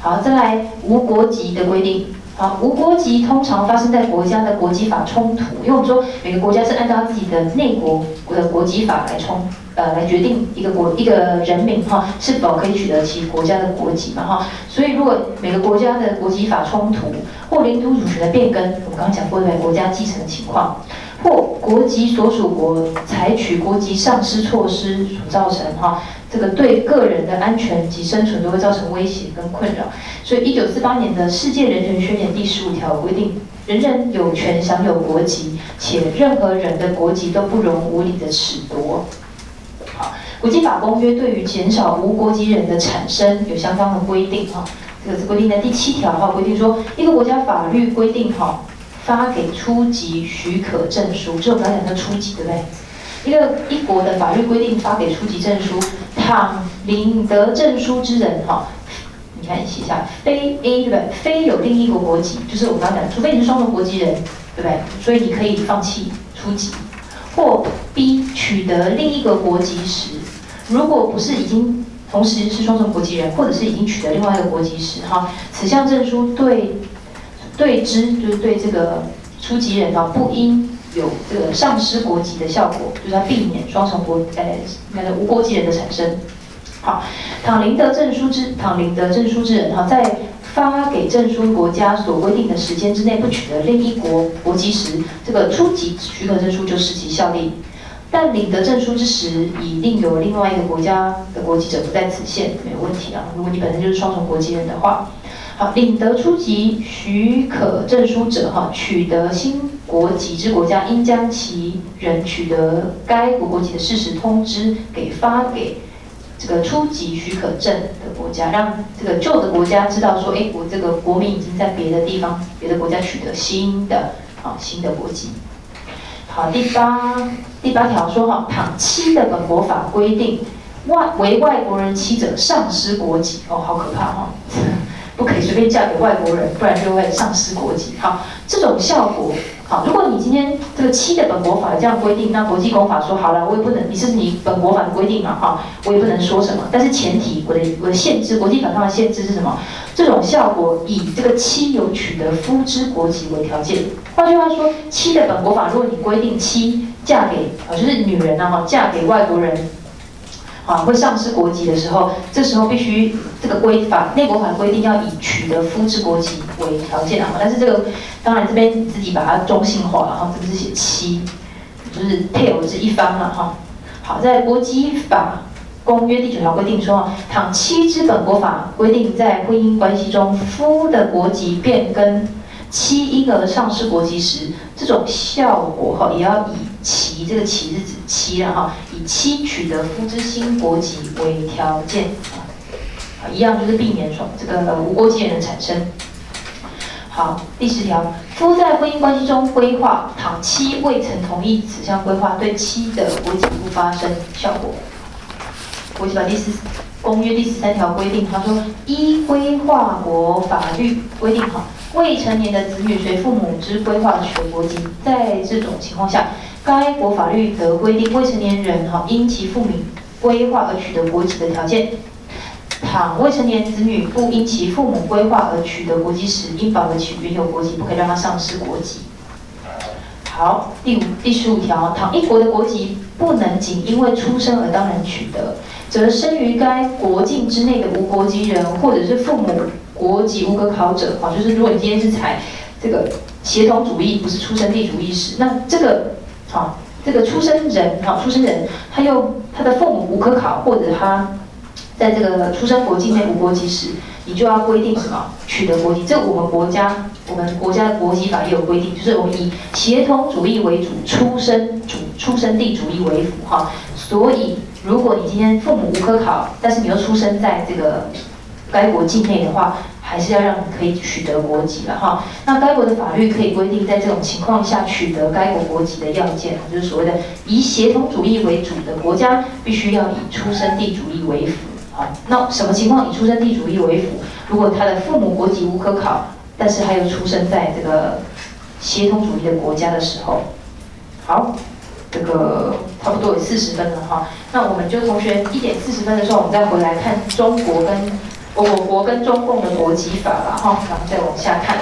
好，再来无国籍的规定。好，无国籍通常发生在国家的国际法冲突，因为我们说每个国家是按照自己的内国的国籍法来冲。呃，来决定一个国一个人民哈是否可以取得其国家的国籍嘛哈，所以如果每个国家的国籍法冲突或领土主权的变更，我们刚刚讲过的国家继承的情况，或国籍所属国采取国籍丧失措施所造成哈，这个对个人的安全及生存都会造成威胁跟困扰，所以一九四八年的世界人权宣言第十五条规定，人人有权享有国籍，且任何人的国籍都不容无理的褫夺。国际法公约对于减少无国籍人的产生有相当的规定哈，这个是规定在第七条哈，规定说一个国家法律规定哈，发给初级许可证书，这我们刚讲的初级，对不对？一个一国的法律规定发给初级证书，倘领得证书之人，哈，你看你写下，非 A 对不对？非有另一国国籍，就是我们刚讲，除非你是双重国籍人，对不对？所以你可以放弃初级，或 B 取得另一个国籍时，如果不是已经同时是双重国籍人，或者是已经取得另外一个国籍时，哈，此项证书对对之就是对这个初级人啊，不应。有这个丧失国籍的效果，就是它避免双重国，呃，那个无国籍人的产生。好，倘领得证书之，倘领得证书之人，哈，在发给证书国家所规定的时间之内不取得另一国国籍时，这个初级许可证书就失其效力。但领得证书之时，已另有另外一个国家的国籍者不在此限，没有问题啊。如果你本身就是双重国籍人的话。好，领得初级许可证书者，哈，取得新国籍之国家应将其人取得该国国籍的事实通知给发给这个初级许可证的国家，让这个旧的国家知道说，哎，我这个国民已经在别的地方、别的国家取得新的啊新的国籍。好，第八第八条说，哈，倘妻的本国法规定外为外国人妻者丧失国籍，哦，好可怕哈。不可以随便嫁给外国人，不然就会丧失国籍。好，这种效果，好，如果你今天这个七的本国法这样规定，那国际公法说好了，我也不能，你是你本国法的规定嘛，哈，我也不能说什么。但是前提，我的我的限制，国际法上的限制是什么？这种效果以这个妻有取得夫之国籍为条件。换句话说，妻的本国法，如果你规定妻嫁给啊，就是女人呢，哈，嫁给外国人。啊，会丧失国籍的时候，这时候必须这个规法内国法规定要以取得夫之国籍为条件啊。但是这个当然这边自己把它中性化了哈，这个是写妻，就是配偶是一方了哈。好，在国籍法公约第九条规定说，倘妻之本国法规定在婚姻关系中夫的国籍变更。妻因而丧失国籍时，这种效果哈，也要以其这个妻是指妻了哈，以妻取得夫之新国籍为条件啊，一样就是避免说这个无国籍人产生。好，第十条，夫在婚姻关系中规划，倘妻未曾同意此项规划，对妻的国籍不发生效果。国籍法第四公约第十三条规定，他说依规划国法律规定哈。未成年的子女随父母之规划取得国籍，在这种情况下，该国法律得规定未成年人哈因其父母规划而取得国籍的条件。倘未成年子女不因其父母规划而取得国籍时，应保得其原有国籍，不可以让他丧失国籍。好，第五第十五条，倘一国的国籍不能仅因为出生而当然取得，则生于该国境之内的无国籍人，或者是父母。国籍无可考者，哈，就是如果你今天是采这个协同主义，不是出生地主义时，那这个，哈，这个出生人，哈，出生人，他又他的父母无可考，或者他在这个出生国境内无国籍时，你就要规定什么取得国籍？这我们国家，我们国家的国籍法也有规定，就是我们以协同主义为主，出生主出生地主义为辅，哈。所以，如果你今天父母无可考，但是你又出生在这个。该国境内的话，还是要让你可以取得国籍了哈。那该国的法律可以规定，在这种情况下取得该国国籍的要件，就是所谓的以协同主义为主的国家，必须要以出生地主义为辅啊。那什么情况以出生地主义为辅？如果他的父母国籍无可考，但是他又出生在这个协同主义的国家的时候，好，这个差不多有四十分了哈。那我们就同学一点四十分的时候，我们再回来看中国跟。我国跟中共的国籍法吧哈，然后再往下看。